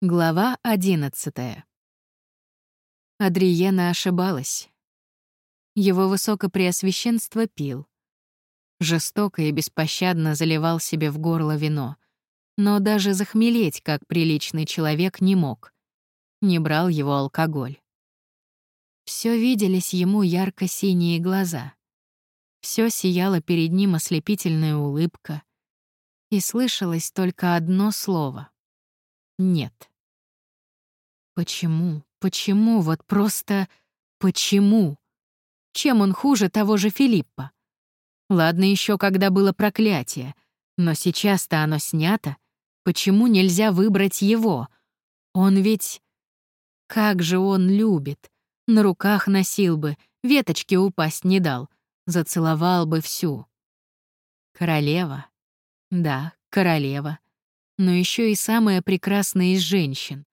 Глава одиннадцатая. Адриена ошибалась. Его высокопреосвященство пил. Жестоко и беспощадно заливал себе в горло вино. Но даже захмелеть, как приличный человек, не мог. Не брал его алкоголь. Все виделись ему ярко-синие глаза. Все сияло перед ним ослепительная улыбка. И слышалось только одно слово — «нет». Почему? Почему? Вот просто почему? Чем он хуже того же Филиппа? Ладно еще, когда было проклятие, но сейчас-то оно снято. Почему нельзя выбрать его? Он ведь... Как же он любит. На руках носил бы, веточки упасть не дал, зацеловал бы всю. Королева. Да, королева. Но еще и самая прекрасная из женщин.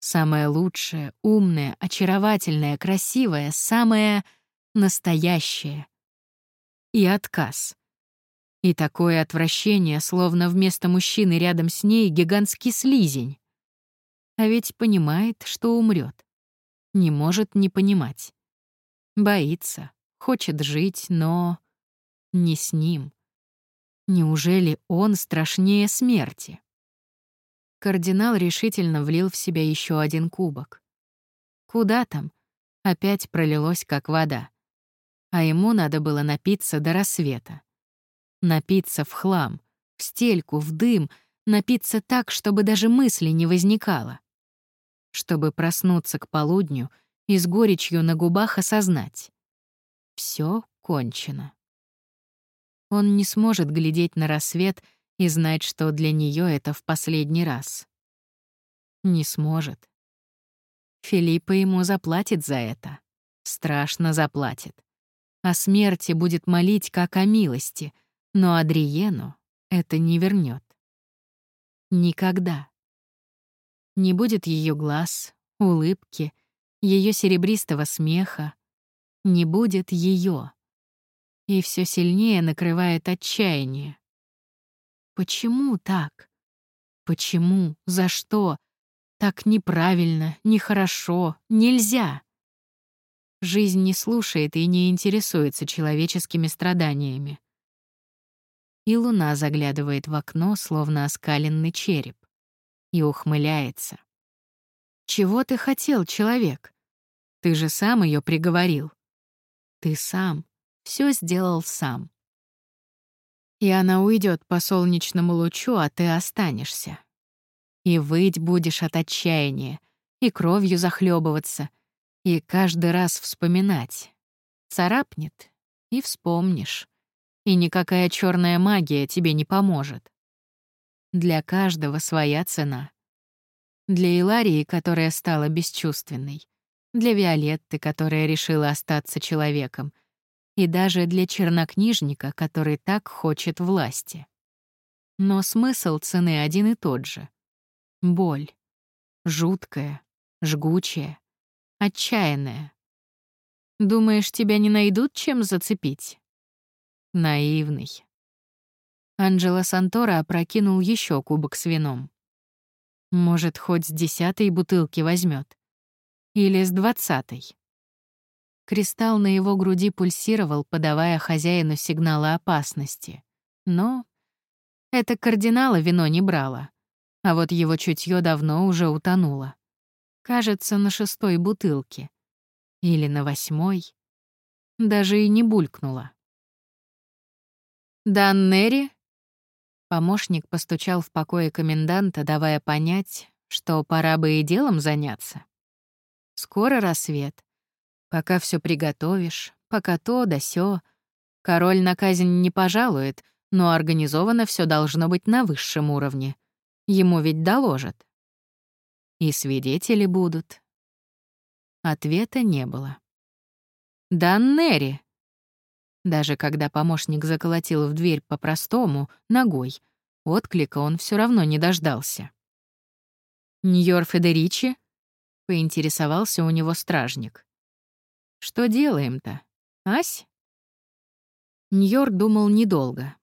Самая лучшая, умная, очаровательная, красивая, самая настоящая. И отказ. И такое отвращение, словно вместо мужчины рядом с ней гигантский слизень. А ведь понимает, что умрет. Не может не понимать. Боится, хочет жить, но не с ним. Неужели он страшнее смерти? Кардинал решительно влил в себя еще один кубок. Куда там? Опять пролилось, как вода. А ему надо было напиться до рассвета. Напиться в хлам, в стельку, в дым, напиться так, чтобы даже мысли не возникало. Чтобы проснуться к полудню и с горечью на губах осознать. Все кончено. Он не сможет глядеть на рассвет — и знать, что для нее это в последний раз. Не сможет. Филиппа ему заплатит за это. Страшно заплатит. О смерти будет молить как о милости, но Адриену это не вернет. Никогда. Не будет ее глаз, улыбки, ее серебристого смеха. Не будет ее. И все сильнее накрывает отчаяние. Почему так? Почему? За что? Так неправильно, нехорошо, нельзя. Жизнь не слушает и не интересуется человеческими страданиями. И луна заглядывает в окно, словно оскаленный череп, и ухмыляется. «Чего ты хотел, человек? Ты же сам ее приговорил. Ты сам, все сделал сам и она уйдет по солнечному лучу, а ты останешься. И выть будешь от отчаяния, и кровью захлебываться, и каждый раз вспоминать. Царапнет — и вспомнишь. И никакая черная магия тебе не поможет. Для каждого своя цена. Для Иларии, которая стала бесчувственной. Для Виолетты, которая решила остаться человеком — и даже для чернокнижника, который так хочет власти. Но смысл цены один и тот же. Боль. Жуткая, жгучая, отчаянная. Думаешь, тебя не найдут чем зацепить? Наивный. Анджело Сантора опрокинул еще кубок с вином. Может, хоть с десятой бутылки возьмет. Или с двадцатой. Кристалл на его груди пульсировал, подавая хозяину сигналы опасности. Но это кардинала вино не брало. А вот его чутье давно уже утонуло. Кажется, на шестой бутылке. Или на восьмой. Даже и не булькнуло. «Даннери?» Помощник постучал в покое коменданта, давая понять, что пора бы и делом заняться. Скоро рассвет. Пока все приготовишь, пока то да сё. Король на казнь не пожалует, но организовано все должно быть на высшем уровне. Ему ведь доложат. И свидетели будут. Ответа не было. «Даннери!» Даже когда помощник заколотил в дверь по-простому, ногой, отклика он все равно не дождался. «Ньор Федеричи?» — поинтересовался у него стражник. Что делаем-то, Ась?» Ньор думал недолго.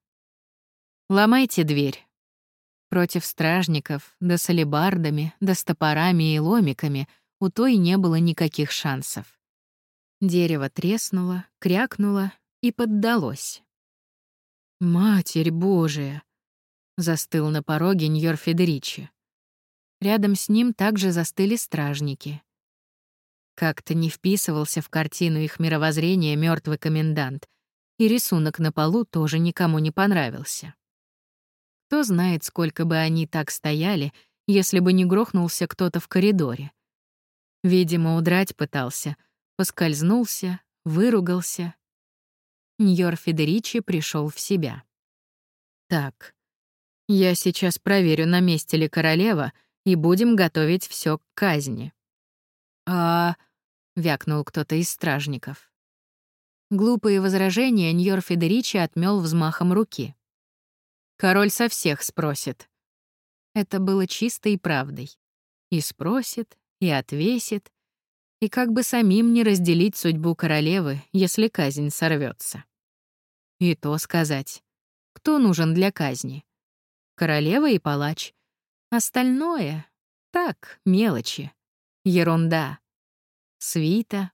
«Ломайте дверь», — Против стражников, да с алебардами, да с топорами и ломиками у той не было никаких шансов. Дерево треснуло, крякнуло и поддалось. «Матерь Божия!» — застыл на пороге Ньор Федеричи. Рядом с ним также застыли стражники. Как-то не вписывался в картину их мировоззрения мертвый комендант, и рисунок на полу тоже никому не понравился. Кто знает, сколько бы они так стояли, если бы не грохнулся кто-то в коридоре. Видимо, удрать пытался, поскользнулся, выругался. Ньор Федеричи пришел в себя. «Так, я сейчас проверю, на месте ли королева, и будем готовить все к казни». «А...» — вякнул кто-то из стражников. Глупые возражения Ньор Федеричи отмел взмахом руки. «Король со всех спросит». Это было чистой правдой. И спросит, и отвесит, и как бы самим не разделить судьбу королевы, если казнь сорвется. И то сказать. Кто нужен для казни? Королева и палач. Остальное — так, мелочи. Ерунда. Свита.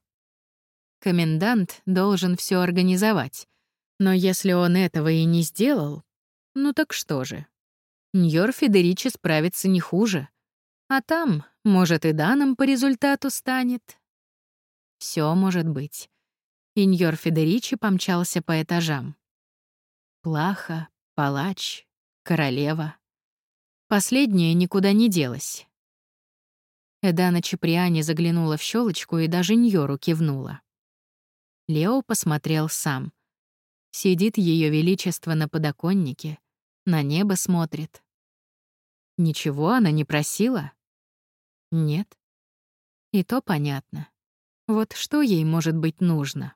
Комендант должен все организовать. Но если он этого и не сделал, ну так что же? Ньор Федеричи справится не хуже. А там, может, и данным по результату станет. Все может быть. Иньор Федеричи помчался по этажам. Плаха, палач, королева. Последняя никуда не делась. Эдана Чеприани заглянула в щелочку и даже Ньору кивнула. Лео посмотрел сам. Сидит Ее Величество на подоконнике, на небо смотрит. Ничего она не просила? Нет. И то понятно. Вот что ей может быть нужно?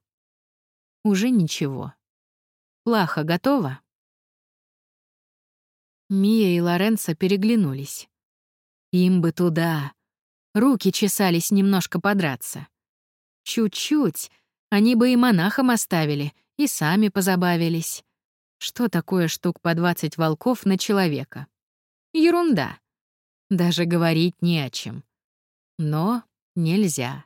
Уже ничего. Плаха готова? Мия и Лоренцо переглянулись. Им бы туда. Руки чесались немножко подраться. Чуть-чуть. Они бы и монахам оставили, и сами позабавились. Что такое штук по 20 волков на человека? Ерунда. Даже говорить не о чем. Но нельзя.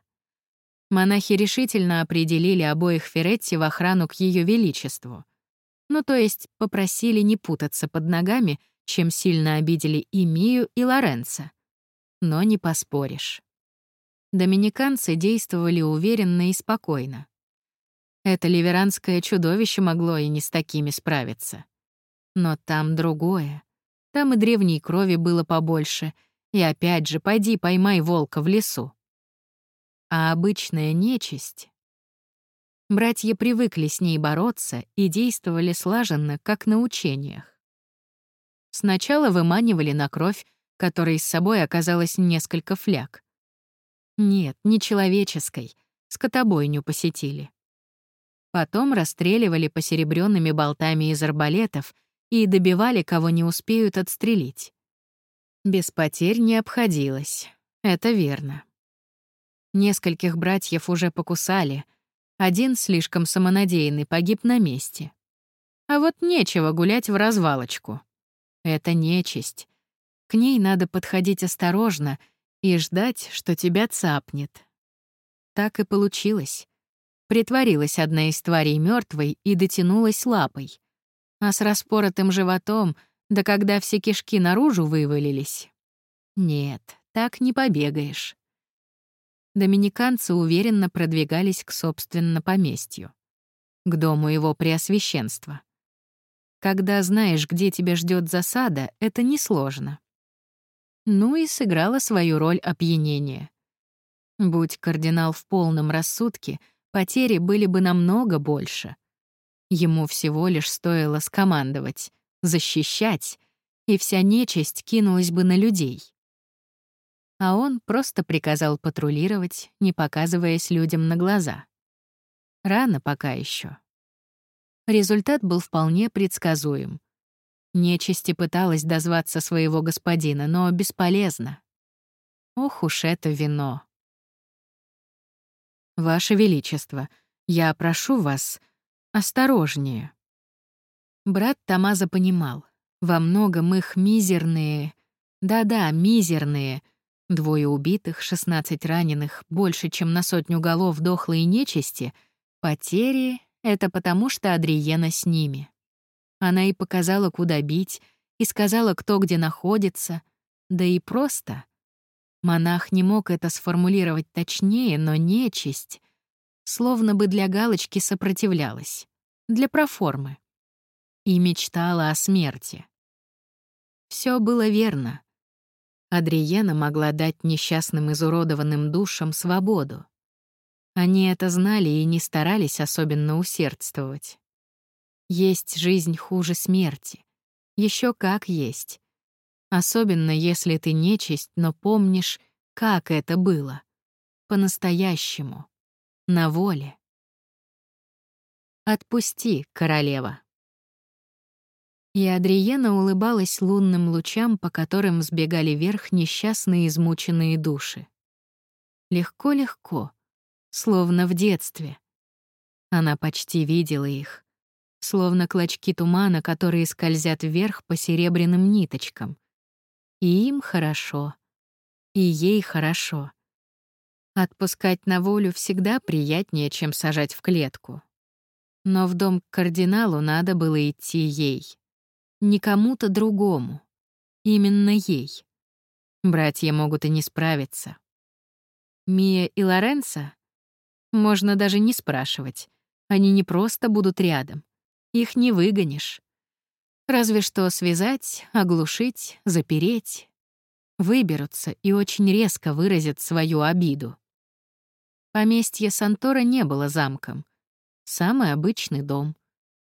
Монахи решительно определили обоих Феретти в охрану к Ее Величеству. Ну, то есть попросили не путаться под ногами, чем сильно обидели и Мию, и Лоренца. Но не поспоришь. Доминиканцы действовали уверенно и спокойно. Это ливеранское чудовище могло и не с такими справиться. Но там другое. Там и древней крови было побольше. И опять же, пойди поймай волка в лесу а обычная нечисть. Братья привыкли с ней бороться и действовали слаженно, как на учениях. Сначала выманивали на кровь, которой с собой оказалось несколько фляг. Нет, не человеческой, скотобойню посетили. Потом расстреливали посеребрёнными болтами из арбалетов и добивали, кого не успеют отстрелить. Без потерь не обходилось, это верно. Нескольких братьев уже покусали. Один, слишком самонадеянный, погиб на месте. А вот нечего гулять в развалочку. Это нечисть. К ней надо подходить осторожно и ждать, что тебя цапнет. Так и получилось. Притворилась одна из тварей мертвой и дотянулась лапой. А с распоротым животом, да когда все кишки наружу вывалились... Нет, так не побегаешь доминиканцы уверенно продвигались к собственно поместью, к дому его преосвященства. Когда знаешь, где тебя ждет засада, это несложно. Ну и сыграла свою роль опьянение. Будь кардинал в полном рассудке, потери были бы намного больше. Ему всего лишь стоило скомандовать, защищать, и вся нечисть кинулась бы на людей а он просто приказал патрулировать, не показываясь людям на глаза. Рано пока еще. Результат был вполне предсказуем. Нечисти пыталась дозваться своего господина, но бесполезно. Ох уж это вино. «Ваше Величество, я прошу вас, осторожнее». Брат Тамаза понимал, Во многом их мизерные, да-да, мизерные, двое убитых, 16 раненых, больше, чем на сотню голов дохлой нечисти, потери — это потому, что Адриена с ними. Она и показала, куда бить, и сказала, кто где находится, да и просто. Монах не мог это сформулировать точнее, но нечисть словно бы для галочки сопротивлялась, для проформы и мечтала о смерти. Все было верно. Адриена могла дать несчастным изуродованным душам свободу. Они это знали и не старались особенно усердствовать. Есть жизнь хуже смерти. Еще как есть. Особенно если ты нечисть, но помнишь, как это было. По-настоящему. На воле. Отпусти, королева. И Адриена улыбалась лунным лучам, по которым сбегали вверх несчастные измученные души. Легко-легко, словно в детстве. Она почти видела их, словно клочки тумана, которые скользят вверх по серебряным ниточкам. И им хорошо, и ей хорошо. Отпускать на волю всегда приятнее, чем сажать в клетку. Но в дом к кардиналу надо было идти ей не кому-то другому. Именно ей. Братья могут и не справиться. Мия и Лоренцо? Можно даже не спрашивать. Они не просто будут рядом. Их не выгонишь. Разве что связать, оглушить, запереть. Выберутся и очень резко выразят свою обиду. Поместье Сантора не было замком. Самый обычный дом.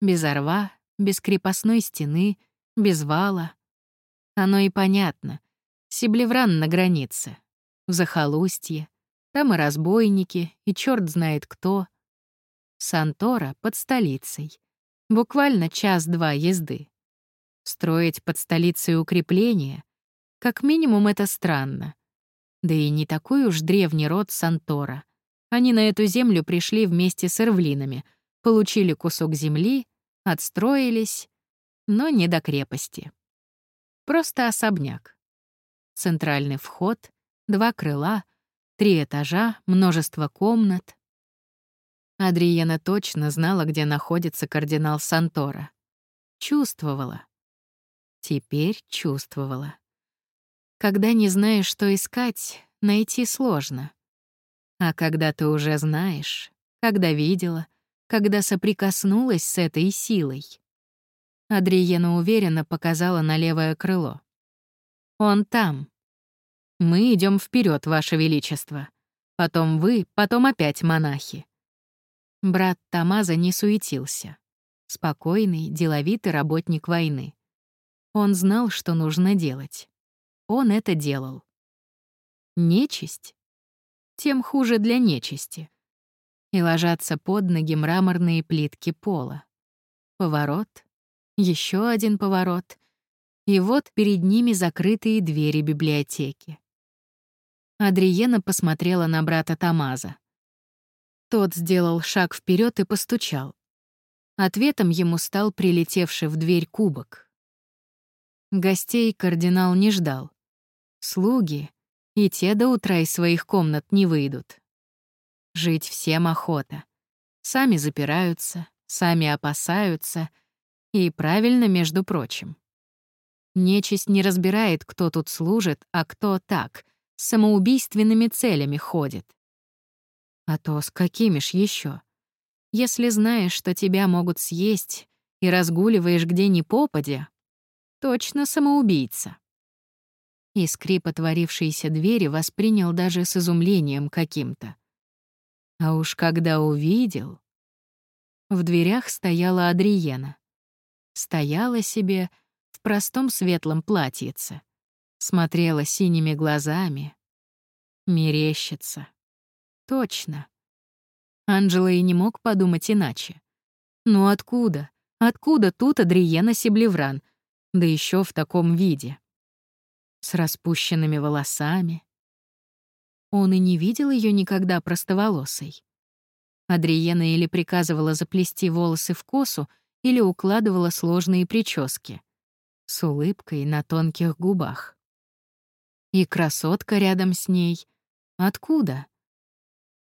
Без орва, без крепостной стены, без вала. Оно и понятно. Сиблевран на границе, в захолустье. Там и разбойники, и черт знает кто. Сантора под столицей. Буквально час-два езды. Строить под столицей укрепления? Как минимум это странно. Да и не такой уж древний род Сантора. Они на эту землю пришли вместе с эрвлинами, получили кусок земли Отстроились, но не до крепости. Просто особняк. Центральный вход, два крыла, три этажа, множество комнат. Адриена точно знала, где находится кардинал Сантора. Чувствовала. Теперь чувствовала. Когда не знаешь, что искать, найти сложно. А когда ты уже знаешь, когда видела, когда соприкоснулась с этой силой. Адриена уверенно показала на левое крыло. «Он там. Мы идем вперед, Ваше Величество. Потом вы, потом опять монахи». Брат Тамаза не суетился. Спокойный, деловитый работник войны. Он знал, что нужно делать. Он это делал. Нечисть? Тем хуже для нечисти и ложатся под ноги мраморные плитки пола. Поворот, еще один поворот, и вот перед ними закрытые двери библиотеки. Адриена посмотрела на брата Тамаза. Тот сделал шаг вперед и постучал. Ответом ему стал прилетевший в дверь кубок. Гостей кардинал не ждал. Слуги, и те до утра из своих комнат не выйдут. Жить всем охота. Сами запираются, сами опасаются. И правильно, между прочим. Нечисть не разбирает, кто тут служит, а кто так, с самоубийственными целями ходит. А то с какими ж еще? Если знаешь, что тебя могут съесть, и разгуливаешь где ни попадя, точно самоубийца. И скрип отворившейся двери воспринял даже с изумлением каким-то. А уж когда увидел... В дверях стояла Адриена. Стояла себе в простом светлом платьице. Смотрела синими глазами. Мерещится. Точно. Анджела и не мог подумать иначе. Ну откуда? Откуда тут Адриена Сиблевран? Да еще в таком виде. С распущенными волосами, он и не видел ее никогда простоволосой. Адриена или приказывала заплести волосы в косу, или укладывала сложные прически. с улыбкой на тонких губах. И красотка рядом с ней. Откуда?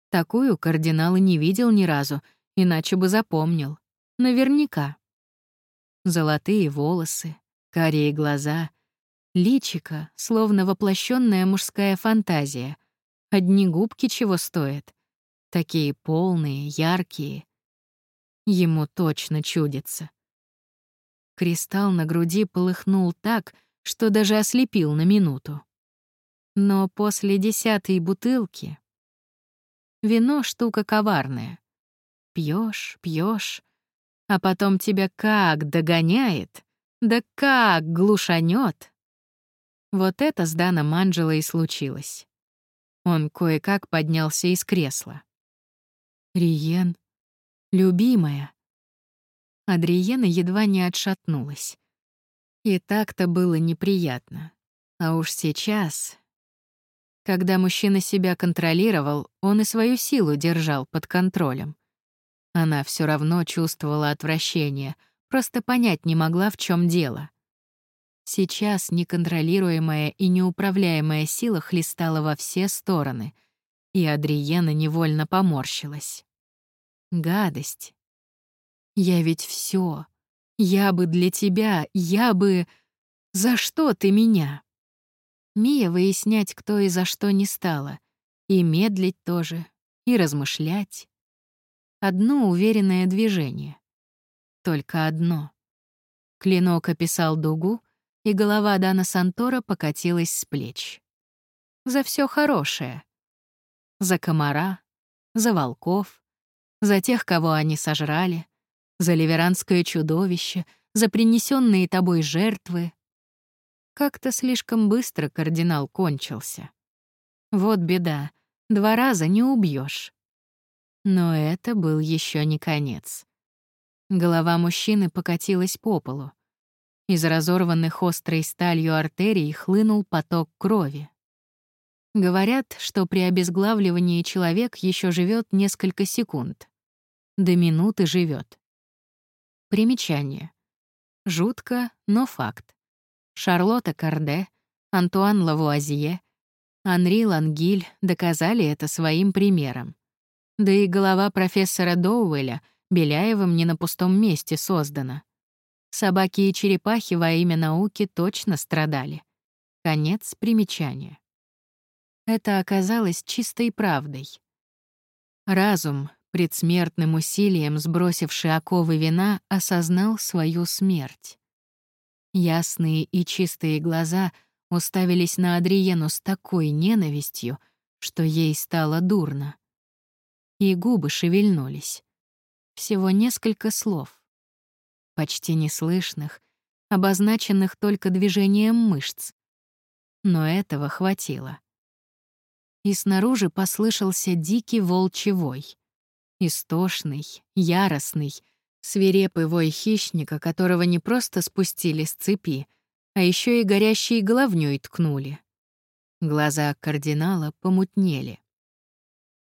Такую кардинал не видел ни разу, иначе бы запомнил. Наверняка. Золотые волосы, карие глаза, личико, словно воплощенная мужская фантазия. Одни губки чего стоят. Такие полные, яркие. Ему точно чудится. Кристалл на груди полыхнул так, что даже ослепил на минуту. Но после десятой бутылки... Вино — штука коварная. Пьешь, пьешь, а потом тебя как догоняет, да как глушанет. Вот это с Даном Анджело и случилось. Он кое-как поднялся из кресла. «Риен, любимая». Адриена едва не отшатнулась. И так-то было неприятно. А уж сейчас... Когда мужчина себя контролировал, он и свою силу держал под контролем. Она все равно чувствовала отвращение, просто понять не могла, в чем дело. Сейчас неконтролируемая и неуправляемая сила хлестала во все стороны, и Адриена невольно поморщилась. Гадость. Я ведь все. Я бы для тебя, я бы... За что ты меня? Мия выяснять, кто и за что не стала. И медлить тоже, и размышлять. Одно уверенное движение. Только одно. Клинок описал дугу, и голова Дана Сантора покатилась с плеч. За все хорошее. За комара, за волков, за тех, кого они сожрали, за ливеранское чудовище, за принесенные тобой жертвы. Как-то слишком быстро кардинал кончился. Вот беда, два раза не убьешь. Но это был еще не конец. Голова мужчины покатилась по полу. Из разорванных острой сталью артерий хлынул поток крови. Говорят, что при обезглавливании человек еще живет несколько секунд. До минуты живет. Примечание. Жутко, но факт. Шарлотта Карде, Антуан Лавуазье, Анри Лангиль доказали это своим примером. Да и голова профессора Доуэля Беляевым не на пустом месте создана. Собаки и черепахи во имя науки точно страдали. Конец примечания. Это оказалось чистой правдой. Разум, предсмертным усилием сбросивший оковы вина, осознал свою смерть. Ясные и чистые глаза уставились на Адриену с такой ненавистью, что ей стало дурно. И губы шевельнулись. Всего несколько слов почти неслышных, обозначенных только движением мышц. Но этого хватило. И снаружи послышался дикий волчий вой. Истошный, яростный, свирепый вой хищника, которого не просто спустили с цепи, а еще и горящей головнёй ткнули. Глаза кардинала помутнели.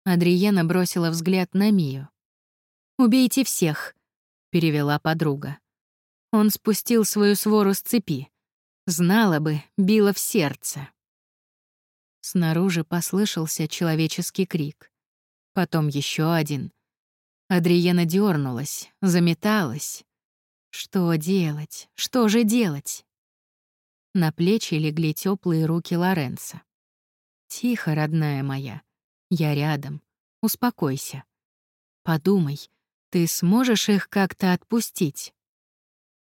Адриена бросила взгляд на Мию. «Убейте всех», — перевела подруга. Он спустил свою свору с цепи. Знала бы, била в сердце. Снаружи послышался человеческий крик. Потом еще один. Адриена дернулась, заметалась. Что делать? Что же делать? На плечи легли теплые руки Лоренца. «Тихо, родная моя. Я рядом. Успокойся. Подумай, ты сможешь их как-то отпустить?»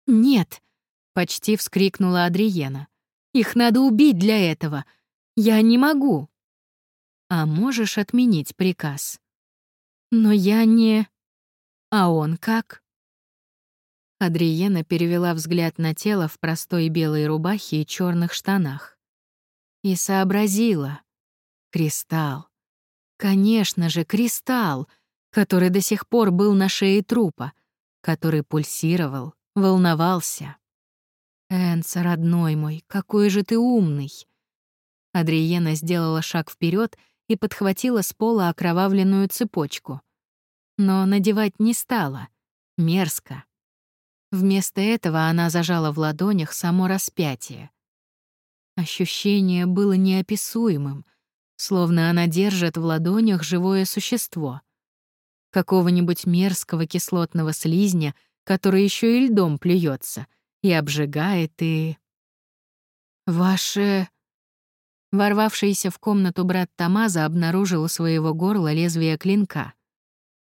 «Нет!» — почти вскрикнула Адриена. «Их надо убить для этого. Я не могу!» «А можешь отменить приказ?» «Но я не...» «А он как?» Адриена перевела взгляд на тело в простой белой рубахе и черных штанах. И сообразила. Кристалл. Конечно же, кристалл, который до сих пор был на шее трупа, который пульсировал, волновался. «Энца, родной мой, какой же ты умный!» Адриена сделала шаг вперед и подхватила с пола окровавленную цепочку. Но надевать не стала. Мерзко. Вместо этого она зажала в ладонях само распятие. Ощущение было неописуемым, словно она держит в ладонях живое существо. Какого-нибудь мерзкого кислотного слизня, который еще и льдом плюется, и обжигает, и... «Ваше...» Ворвавшийся в комнату брат Тамаза обнаружил у своего горла лезвие клинка.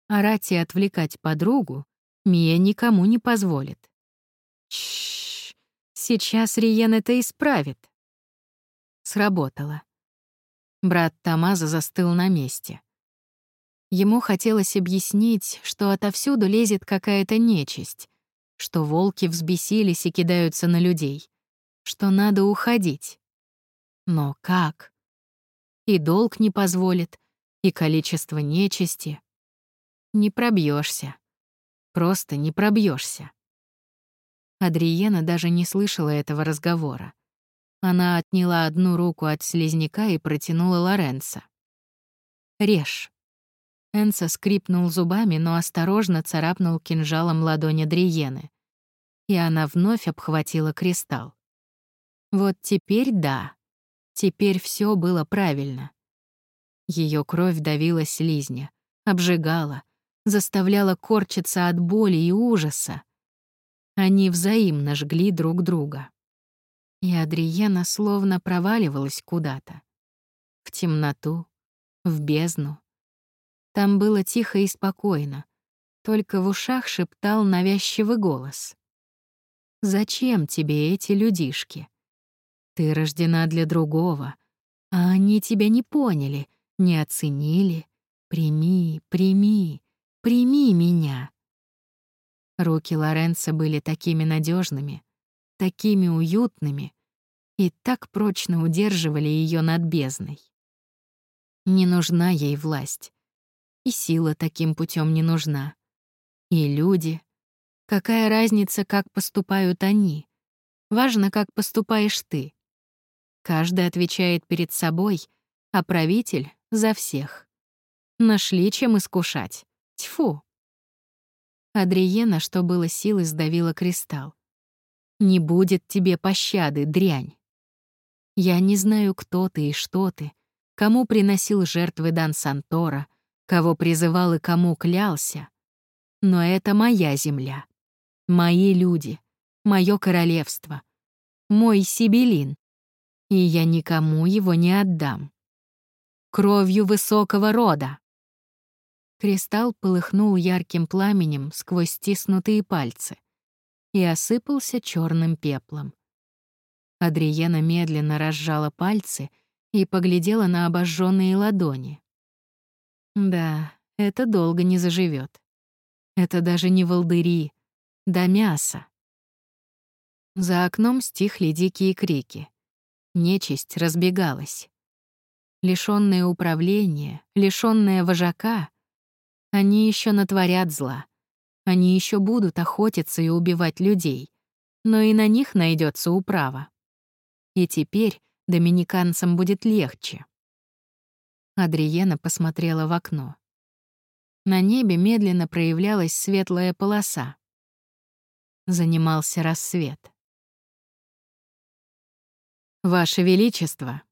Орать и отвлекать подругу Мия никому не позволит. Чш, сейчас Риен это исправит. Сработало. Брат Тамаза застыл на месте. Ему хотелось объяснить, что отовсюду лезет какая-то нечисть, что волки взбесились и кидаются на людей, что надо уходить. Но как? И долг не позволит, и количество нечисти. Не пробьешься. Просто не пробьешься. Адриена даже не слышала этого разговора. Она отняла одну руку от слизняка и протянула Лоренца. «Режь». Энса скрипнул зубами, но осторожно царапнул кинжалом ладонь Адриены. И она вновь обхватила кристалл. Вот теперь да. Теперь все было правильно. Ее кровь давила слизня, обжигала, заставляла корчиться от боли и ужаса. Они взаимно жгли друг друга. И Адриена словно проваливалась куда-то. В темноту, в бездну. Там было тихо и спокойно, только в ушах шептал навязчивый голос. «Зачем тебе эти людишки? Ты рождена для другого, а они тебя не поняли, не оценили. Прими, прими, прими меня». Руки Лоренца были такими надежными, такими уютными и так прочно удерживали ее над бездной. Не нужна ей власть, и сила таким путем не нужна. И люди. Какая разница, как поступают они? Важно, как поступаешь ты. Каждый отвечает перед собой, а правитель — за всех. Нашли чем искушать. Тьфу. Адриена, что было силы, сдавила кристалл. «Не будет тебе пощады, дрянь. Я не знаю, кто ты и что ты, кому приносил жертвы Дан Сантора, кого призывал и кому клялся. Но это моя земля, мои люди, мое королевство, мой Сибелин, и я никому его не отдам. Кровью высокого рода. Кристалл полыхнул ярким пламенем сквозь стиснутые пальцы и осыпался черным пеплом. Адриена медленно разжала пальцы и поглядела на обожженные ладони. Да, это долго не заживет. Это даже не волдыри, да мясо. За окном стихли дикие крики. Нечисть разбегалась. Лишённые управления, лишённые вожака, они еще натворят зла. Они еще будут охотиться и убивать людей. Но и на них найдется управа. И теперь доминиканцам будет легче. Адриена посмотрела в окно. На небе медленно проявлялась светлая полоса. Занимался рассвет. «Ваше Величество!»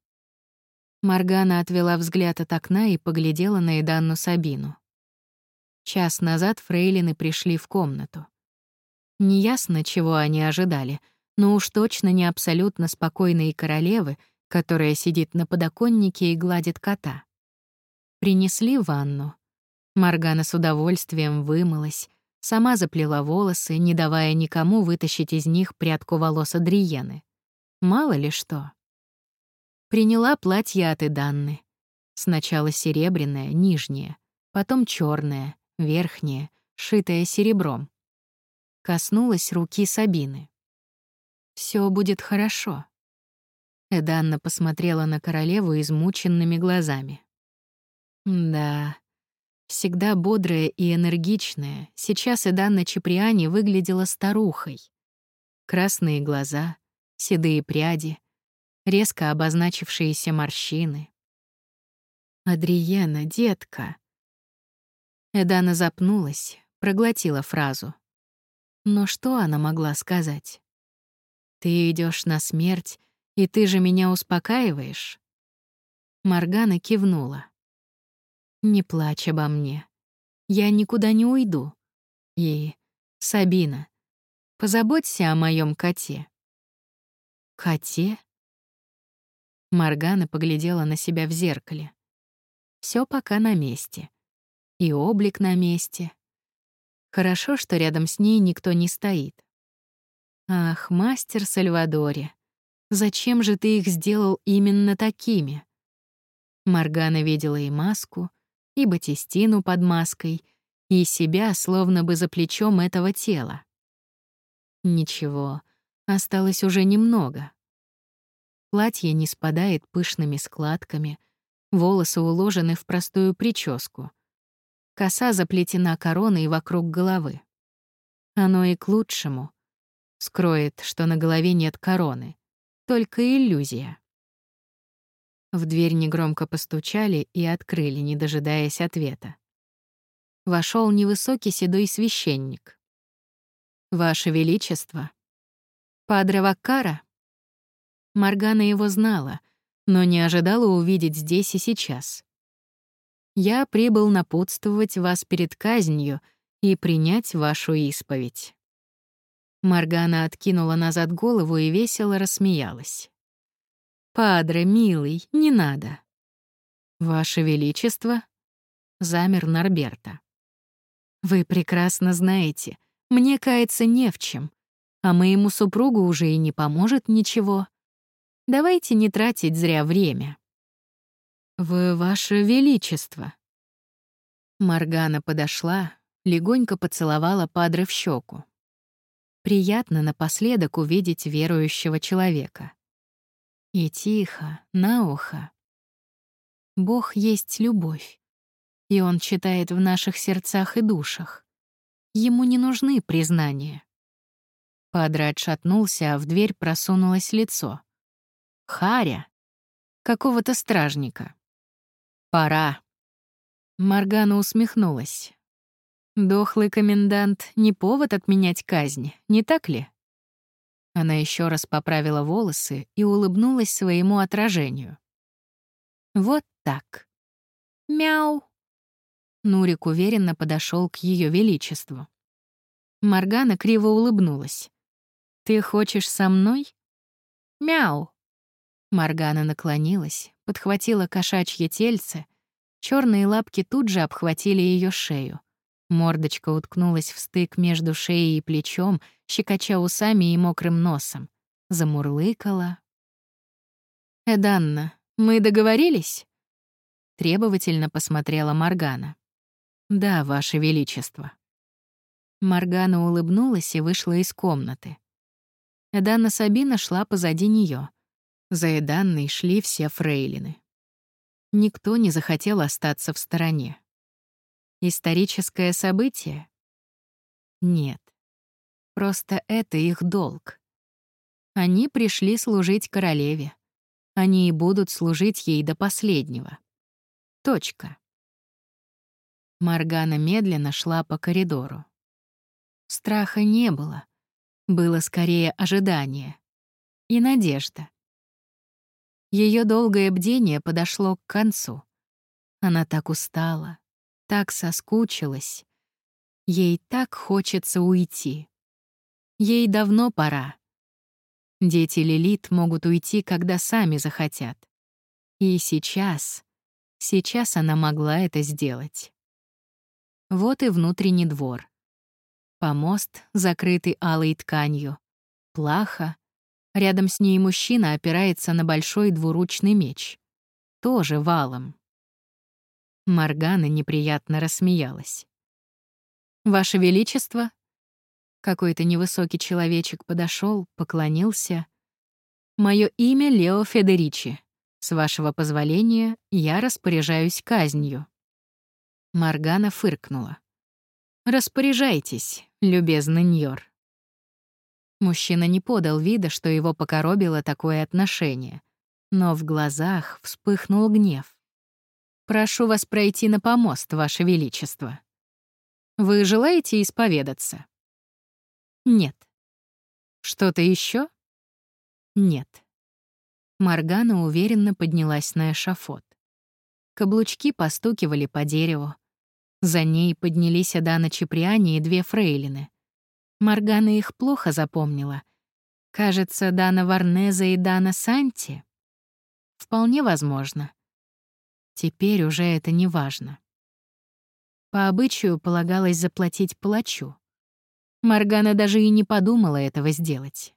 Маргана отвела взгляд от окна и поглядела на Эданну Сабину. Час назад фрейлины пришли в комнату. Неясно, чего они ожидали, но уж точно не абсолютно спокойные королевы, которая сидит на подоконнике и гладит кота. Принесли ванну. Маргана с удовольствием вымылась, сама заплела волосы, не давая никому вытащить из них прядку волос Адриены. Мало ли что. Приняла платье от Иданны. Сначала серебряное, нижнее, потом черное, верхнее, шитое серебром. Коснулась руки Сабины. Все будет хорошо. Эданна посмотрела на королеву измученными глазами. Да, всегда бодрая и энергичная, сейчас Эданна Чеприани выглядела старухой. Красные глаза, седые пряди, резко обозначившиеся морщины. «Адриена, детка!» Эдана запнулась, проглотила фразу. Но что она могла сказать? «Ты идешь на смерть, и ты же меня успокаиваешь?» Маргана кивнула. «Не плачь обо мне. Я никуда не уйду. И, Сабина, позаботься о моем коте». «Коте?» Маргана поглядела на себя в зеркале. Все пока на месте. И облик на месте. Хорошо, что рядом с ней никто не стоит. Ах, мастер Сальвадоре, зачем же ты их сделал именно такими? Маргана видела и маску, и батистину под маской, и себя словно бы за плечом этого тела. Ничего, осталось уже немного. Платье не спадает пышными складками, волосы уложены в простую прическу. Коса заплетена короной вокруг головы. Оно и к лучшему. Скроет, что на голове нет короны. Только иллюзия. В дверь негромко постучали и открыли, не дожидаясь ответа. Вошел невысокий седой священник. «Ваше Величество!» «Падре Ваккара?» Маргана его знала, но не ожидала увидеть здесь и сейчас. «Я прибыл напутствовать вас перед казнью и принять вашу исповедь». Маргана откинула назад голову и весело рассмеялась. «Падре, милый, не надо». «Ваше Величество», — замер Норберта. «Вы прекрасно знаете, мне каяться не в чем, а моему супругу уже и не поможет ничего. Давайте не тратить зря время. Вы, ваше величество. Маргана подошла, легонько поцеловала Падре в щеку. Приятно напоследок увидеть верующего человека. И тихо, на ухо. Бог есть любовь, и Он читает в наших сердцах и душах. Ему не нужны признания. Падре отшатнулся, а в дверь просунулось лицо. Харя. Какого-то стражника. Пора. Маргана усмехнулась. Дохлый комендант — не повод отменять казнь, не так ли? Она еще раз поправила волосы и улыбнулась своему отражению. Вот так. Мяу. Нурик уверенно подошел к ее величеству. Маргана криво улыбнулась. «Ты хочешь со мной?» «Мяу!» Маргана наклонилась, подхватила кошачье тельце, черные лапки тут же обхватили ее шею. Мордочка уткнулась в стык между шеей и плечом, щекоча усами и мокрым носом. Замурлыкала. «Эданна, мы договорились?» Требовательно посмотрела Маргана. «Да, Ваше Величество». Маргана улыбнулась и вышла из комнаты. Эданна Сабина шла позади нее. За Эданной шли все фрейлины. Никто не захотел остаться в стороне. Историческое событие? Нет. Просто это их долг. Они пришли служить королеве. Они и будут служить ей до последнего. Точка. Маргана медленно шла по коридору. Страха не было. Было скорее ожидание и надежда. Ее долгое бдение подошло к концу. Она так устала, так соскучилась. Ей так хочется уйти. Ей давно пора. Дети Лилит могут уйти, когда сами захотят. И сейчас, сейчас она могла это сделать. Вот и внутренний двор. Помост, закрытый алой тканью. Плаха, Рядом с ней мужчина опирается на большой двуручный меч. Тоже валом. Маргана неприятно рассмеялась. «Ваше Величество?» Какой-то невысокий человечек подошел, поклонился. «Мое имя Лео Федеричи. С вашего позволения я распоряжаюсь казнью». Маргана фыркнула. «Распоряжайтесь, любезный Ньор». Мужчина не подал вида, что его покоробило такое отношение, но в глазах вспыхнул гнев. «Прошу вас пройти на помост, Ваше Величество. Вы желаете исповедаться?» Нет. Что-то еще? Нет. Маргана уверенно поднялась на эшафот. Каблучки постукивали по дереву. За ней поднялись Адана Чеприани и две фрейлины. Маргана их плохо запомнила. Кажется, Дана Варнеза и Дана Санти. Вполне возможно. Теперь уже это не важно. По обычаю полагалось заплатить палачу. Маргана даже и не подумала этого сделать.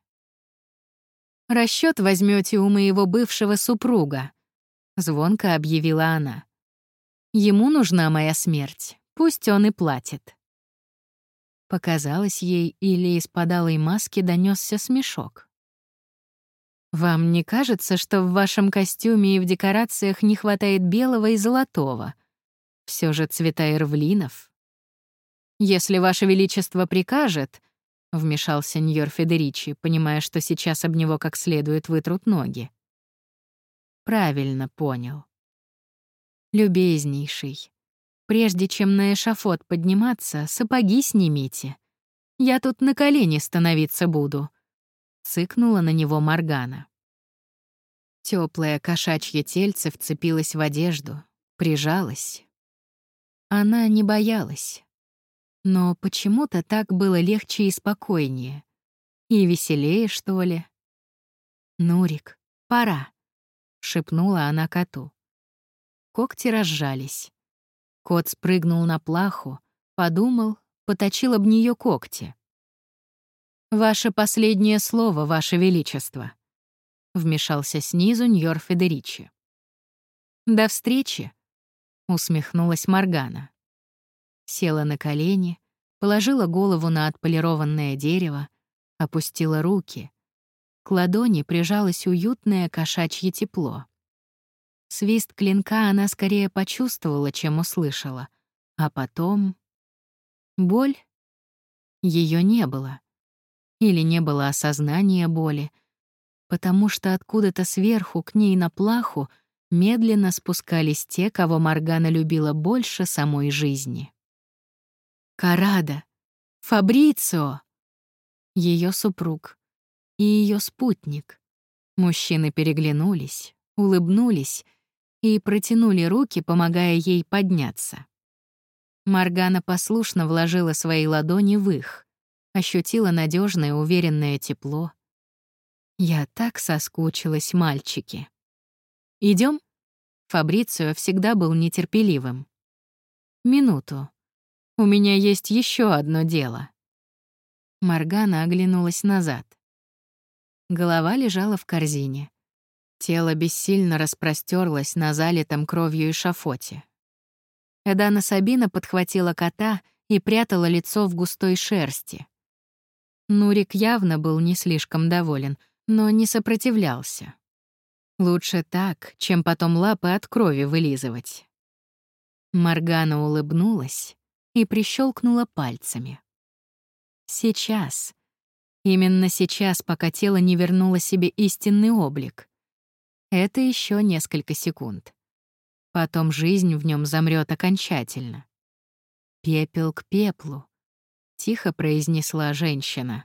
Расчет возьмете у моего бывшего супруга», — звонко объявила она. «Ему нужна моя смерть, пусть он и платит». Показалось ей, или из подалой маски донесся смешок. «Вам не кажется, что в вашем костюме и в декорациях не хватает белого и золотого? Все же цвета ирвлинов. Если ваше величество прикажет, вмешался Ньор Федеричи, понимая, что сейчас об него как следует вытрут ноги. Правильно понял. Любезнейший, прежде чем на эшафот подниматься, сапоги снимите. Я тут на колени становиться буду. Цыкнула на него Маргана. Теплое кошачье тельце вцепилось в одежду, прижалось. Она не боялась. Но почему-то так было легче и спокойнее. И веселее, что ли. «Нурик, пора», — шепнула она коту. Когти разжались. Кот спрыгнул на плаху, подумал, поточил об нее когти. «Ваше последнее слово, Ваше Величество», — вмешался снизу Ньор Федеричи. «До встречи», — усмехнулась Моргана села на колени, положила голову на отполированное дерево, опустила руки. К ладони прижалось уютное кошачье тепло. Свист клинка она скорее почувствовала, чем услышала. А потом... Боль? Ее не было. Или не было осознания боли, потому что откуда-то сверху к ней на плаху медленно спускались те, кого Моргана любила больше самой жизни. Карада, Фабрицио, ее супруг и ее спутник. Мужчины переглянулись, улыбнулись и протянули руки, помогая ей подняться. Маргана послушно вложила свои ладони в их, ощутила надежное, уверенное тепло. Я так соскучилась, мальчики. Идем? Фабрицио всегда был нетерпеливым. Минуту. У меня есть еще одно дело». Маргана оглянулась назад. Голова лежала в корзине. Тело бессильно распростерлось на залитом кровью эшафоте. Эдана Сабина подхватила кота и прятала лицо в густой шерсти. Нурик явно был не слишком доволен, но не сопротивлялся. Лучше так, чем потом лапы от крови вылизывать. Маргана улыбнулась и прищелкнула пальцами. Сейчас. Именно сейчас, пока тело не вернуло себе истинный облик. Это еще несколько секунд. Потом жизнь в нем замрет окончательно. «Пепел к пеплу», — тихо произнесла женщина.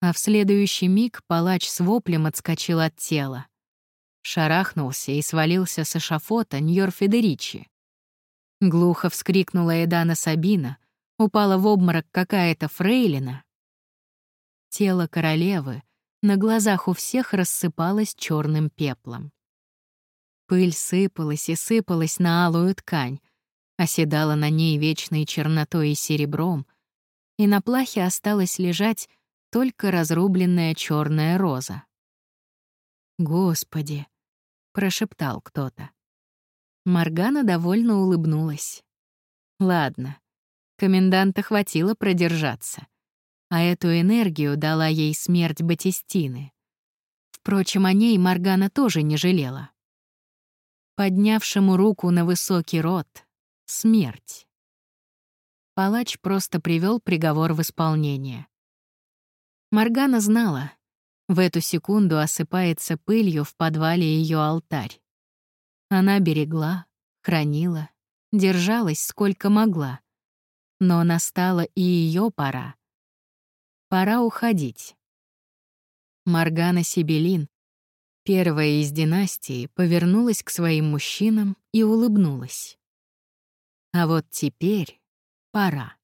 А в следующий миг палач с воплем отскочил от тела. Шарахнулся и свалился с эшафота Ньор Федеричи. Глухо вскрикнула Эдана Сабина, упала в обморок какая-то фрейлина. Тело королевы на глазах у всех рассыпалось черным пеплом. Пыль сыпалась и сыпалась на алую ткань, оседала на ней вечной чернотой и серебром, и на плахе осталась лежать только разрубленная черная роза. «Господи!» — прошептал кто-то. Маргана довольно улыбнулась. Ладно, коменданта хватило продержаться. А эту энергию дала ей смерть Батистины. Впрочем, о ней Маргана тоже не жалела. Поднявшему руку на высокий рот — смерть. Палач просто привел приговор в исполнение. Маргана знала, в эту секунду осыпается пылью в подвале ее алтарь. Она берегла, хранила, держалась сколько могла. Но настала и ее пора. Пора уходить. Маргана Сибелин, первая из династии, повернулась к своим мужчинам и улыбнулась. А вот теперь пора.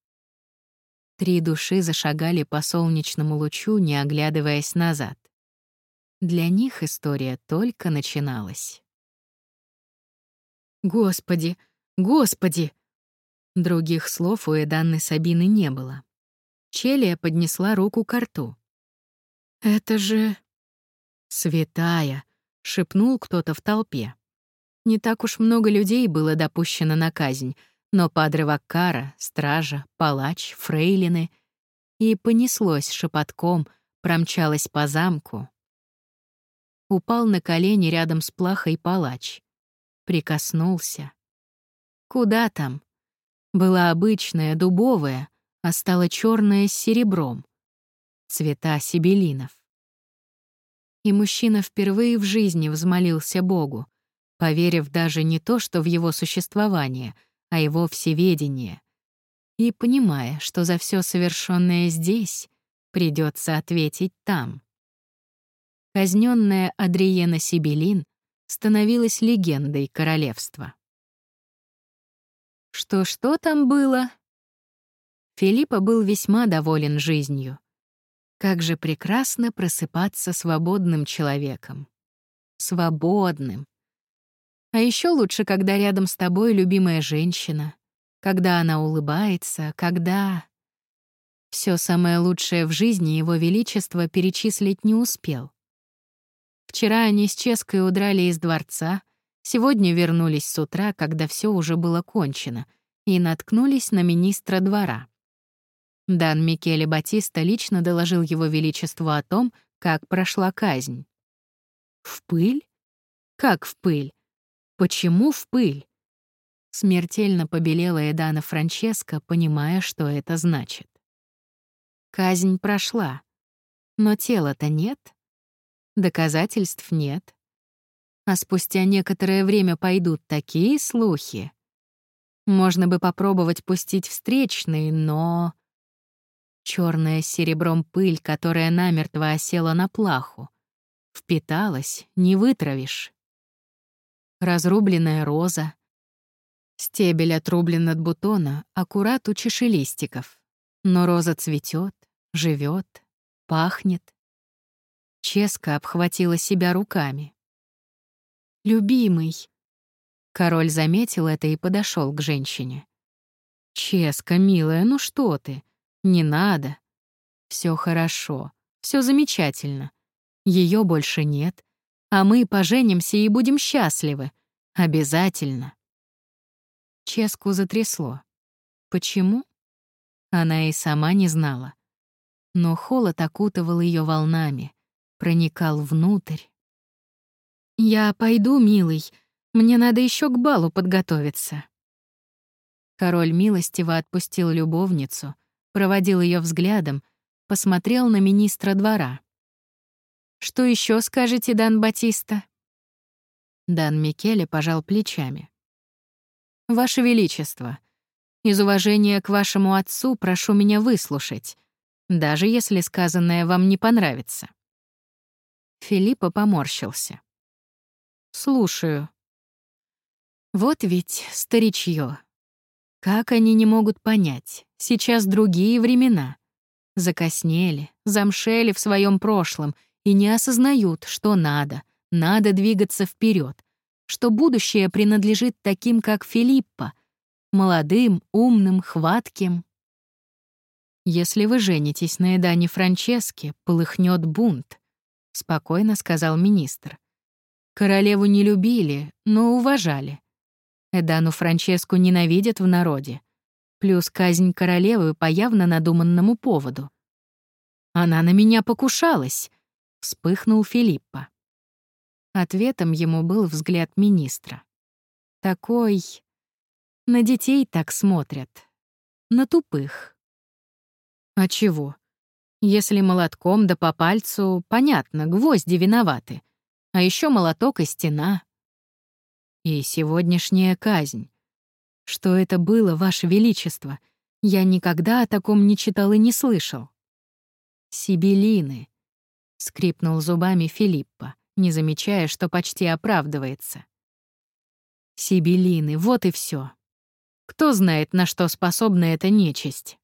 Три души зашагали по солнечному лучу, не оглядываясь назад. Для них история только начиналась. «Господи! Господи!» Других слов у Эданны Сабины не было. Челия поднесла руку к рту. «Это же...» «Святая!» — шепнул кто-то в толпе. Не так уж много людей было допущено на казнь — но Падре Ваккара, стража, палач, фрейлины. И понеслось шепотком, промчалось по замку. Упал на колени рядом с плахой палач. Прикоснулся. Куда там? Была обычная, дубовая, а стала черная с серебром. Цвета сибелинов. И мужчина впервые в жизни взмолился Богу, поверив даже не то, что в его существование — о его всеведении. И понимая, что за все совершенное здесь придется ответить там. Казненная Адриена Сибелин становилась легендой королевства. Что-что там было? Филиппа был весьма доволен жизнью. Как же прекрасно просыпаться свободным человеком. Свободным, а еще лучше, когда рядом с тобой любимая женщина, когда она улыбается, когда... Все самое лучшее в жизни Его Величество перечислить не успел. Вчера они с Ческой удрали из дворца, сегодня вернулись с утра, когда все уже было кончено, и наткнулись на министра двора. Дан Микеле Батиста лично доложил Его Величеству о том, как прошла казнь. В пыль? Как в пыль? Почему в пыль? Смертельно побелела Эдана Франческо, понимая, что это значит. Казнь прошла, но тела-то нет, доказательств нет. А спустя некоторое время пойдут такие слухи. Можно бы попробовать пустить встречный, но... Черная с серебром пыль, которая намертво осела на плаху. Впиталась, не вытравишь разрубленная роза. Стебель отрублен от бутона, аккурат у чешелистиков. Но роза цветет, живет, пахнет. Ческа обхватила себя руками. «Любимый!» Король заметил это и подошел к женщине. «Ческа, милая, ну что ты? Не надо. Все хорошо, все замечательно. Ее больше нет, а мы поженимся и будем счастливы. Обязательно. Ческу затрясло. Почему? Она и сама не знала. Но холод окутывал ее волнами, проникал внутрь. «Я пойду, милый. Мне надо еще к балу подготовиться». Король милостиво отпустил любовницу, проводил ее взглядом, посмотрел на министра двора. Что еще скажете, Дан Батиста? Дан Микеле пожал плечами. Ваше Величество, из уважения к вашему отцу прошу меня выслушать, даже если сказанное вам не понравится. Филиппа поморщился. Слушаю. Вот ведь старичье. Как они не могут понять, сейчас другие времена. Закоснели, замшели в своем прошлом — и не осознают, что надо, надо двигаться вперед, что будущее принадлежит таким, как Филиппа, молодым, умным, хватким. «Если вы женитесь на Эдане Франческе, полыхнет бунт», — спокойно сказал министр. «Королеву не любили, но уважали. Эдану Франческу ненавидят в народе. Плюс казнь королевы по явно надуманному поводу. Она на меня покушалась», Вспыхнул Филиппа. Ответом ему был взгляд министра. Такой... На детей так смотрят. На тупых. А чего? Если молотком да по пальцу, понятно, гвозди виноваты. А еще молоток и стена. И сегодняшняя казнь. Что это было, Ваше Величество? Я никогда о таком не читал и не слышал. Сибелины. Скрипнул зубами Филиппа, не замечая, что почти оправдывается. Сибелины, вот и все. Кто знает, на что способна эта нечисть?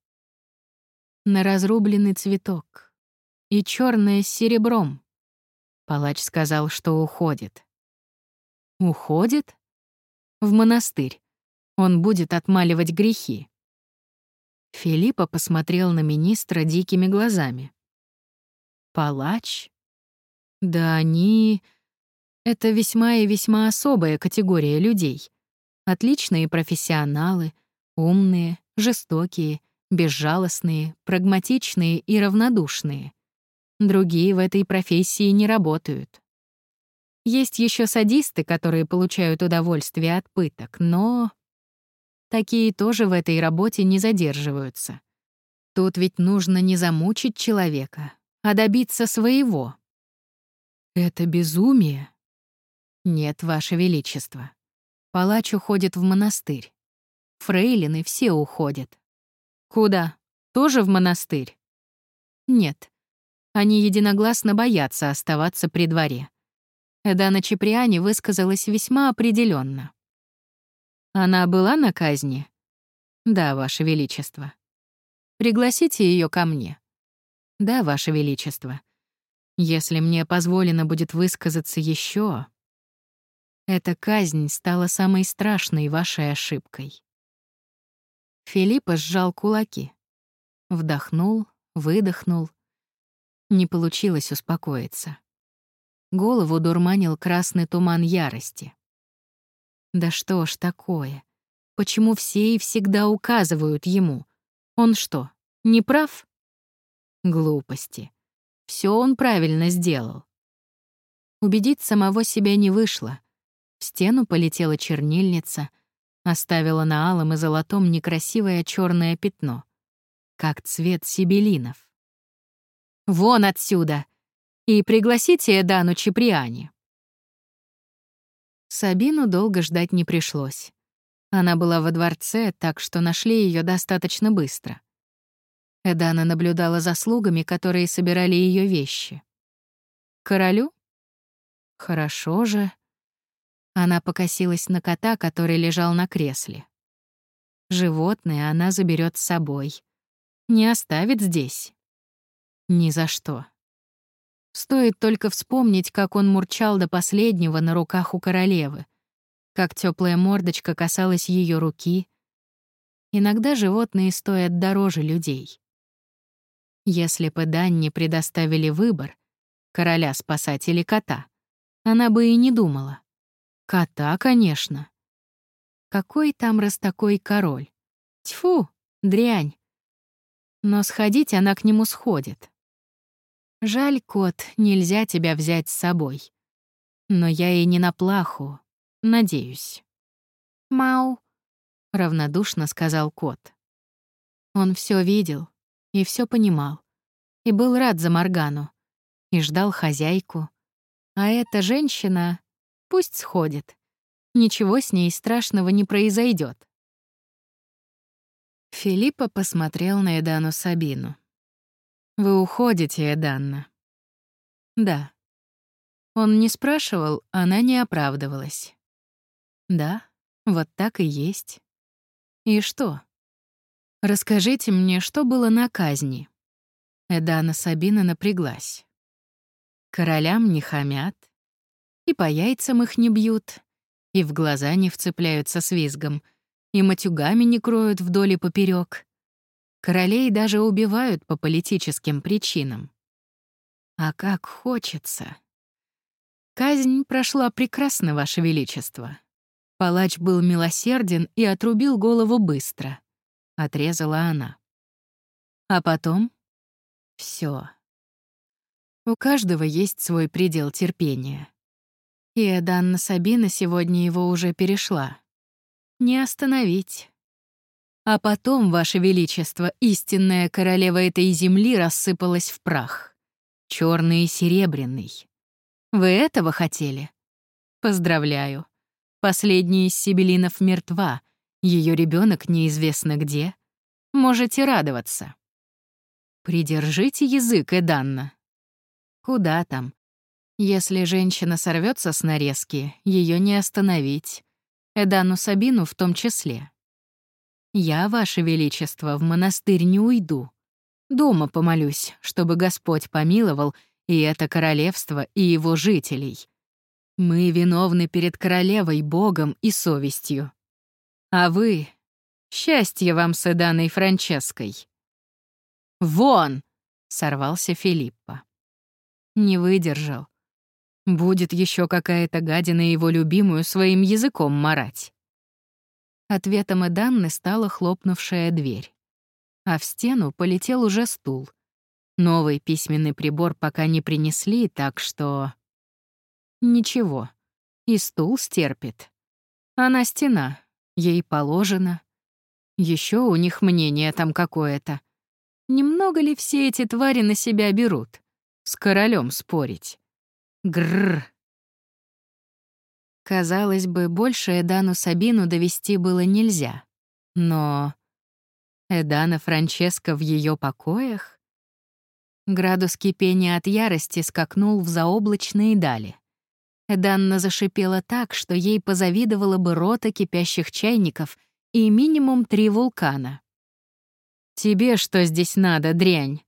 На разрубленный цветок. И черное с серебром. Палач сказал, что уходит. Уходит? В монастырь. Он будет отмаливать грехи. Филиппа посмотрел на министра дикими глазами. Палач? Да они... Это весьма и весьма особая категория людей. Отличные профессионалы, умные, жестокие, безжалостные, прагматичные и равнодушные. Другие в этой профессии не работают. Есть еще садисты, которые получают удовольствие от пыток, но... Такие тоже в этой работе не задерживаются. Тут ведь нужно не замучить человека, а добиться своего. Это безумие. Нет, Ваше Величество. Палач уходит в монастырь. Фрейлины все уходят. Куда? Тоже в монастырь? Нет. Они единогласно боятся оставаться при дворе. Эдана Чеприани высказалась весьма определенно. Она была на казни? Да, Ваше Величество. Пригласите ее ко мне. Да, Ваше Величество. Если мне позволено будет высказаться еще, эта казнь стала самой страшной вашей ошибкой. Филиппа сжал кулаки. Вдохнул, выдохнул. Не получилось успокоиться. Голову дурманил красный туман ярости. Да что ж такое? Почему все и всегда указывают ему? Он что, не прав? Глупости. Все он правильно сделал. Убедить самого себя не вышло. В стену полетела чернильница, оставила на алом и золотом некрасивое черное пятно, как цвет сибелинов. «Вон отсюда!» и пригласите Эдану Чиприани». Сабину долго ждать не пришлось. Она была во дворце, так что нашли ее достаточно быстро. Эдана наблюдала за слугами, которые собирали ее вещи. «Королю? Хорошо же». Она покосилась на кота, который лежал на кресле. Животное она заберет с собой. Не оставит здесь. Ни за что. Стоит только вспомнить, как он мурчал до последнего на руках у королевы, как теплая мордочка касалась ее руки. Иногда животные стоят дороже людей. Если бы Данне предоставили выбор — короля спасать или кота, она бы и не думала. Кота, конечно. Какой там раз такой король? Тьфу, дрянь. Но сходить она к нему сходит. Жаль, кот, нельзя тебя взять с собой. Но я и не на плаху, надеюсь. «Мау», — равнодушно сказал кот. Он все видел и все понимал, и был рад за Моргану, и ждал хозяйку. А эта женщина пусть сходит. Ничего с ней страшного не произойдет. Филиппа посмотрел на Эдану Сабину. «Вы уходите, Эданна?» «Да». Он не спрашивал, она не оправдывалась. «Да, вот так и есть». «И что?» «Расскажите мне, что было на казни?» Эдана Сабина напряглась. «Королям не хамят, и по яйцам их не бьют, и в глаза не вцепляются с визгом, и матюгами не кроют вдоль и поперек. Королей даже убивают по политическим причинам. А как хочется. Казнь прошла прекрасно, Ваше Величество. Палач был милосерден и отрубил голову быстро. Отрезала она. А потом — все. У каждого есть свой предел терпения. И Эданна Сабина сегодня его уже перешла. Не остановить. А потом, Ваше Величество, истинная королева этой земли рассыпалась в прах. Черный и серебряный. Вы этого хотели? Поздравляю. Последняя из сибелинов мертва, ее ребенок неизвестно где. Можете радоваться. Придержите язык, Эданна. Куда там? Если женщина сорвется с нарезки, ее не остановить. Эдану Сабину в том числе. Я, Ваше Величество, в монастырь не уйду. Дома помолюсь, чтобы Господь помиловал и это королевство, и его жителей. Мы виновны перед королевой, Богом и совестью. А вы... Счастье вам с Эданой Франческой. «Вон!» — сорвался Филиппа. Не выдержал. Будет еще какая-то гадина его любимую своим языком марать. Ответом и Эданны стала хлопнувшая дверь. А в стену полетел уже стул. Новый письменный прибор пока не принесли, так что... Ничего, и стул стерпит. Она стена, ей положено. Еще у них мнение там какое-то. Немного ли все эти твари на себя берут? С королем спорить. Гррр. Казалось бы, больше Эдану Сабину довести было нельзя. Но... Эдана Франческо в ее покоях? Градус кипения от ярости скакнул в заоблачные дали. Эданна зашипела так, что ей позавидовала бы рота кипящих чайников и минимум три вулкана. «Тебе что здесь надо, дрянь?»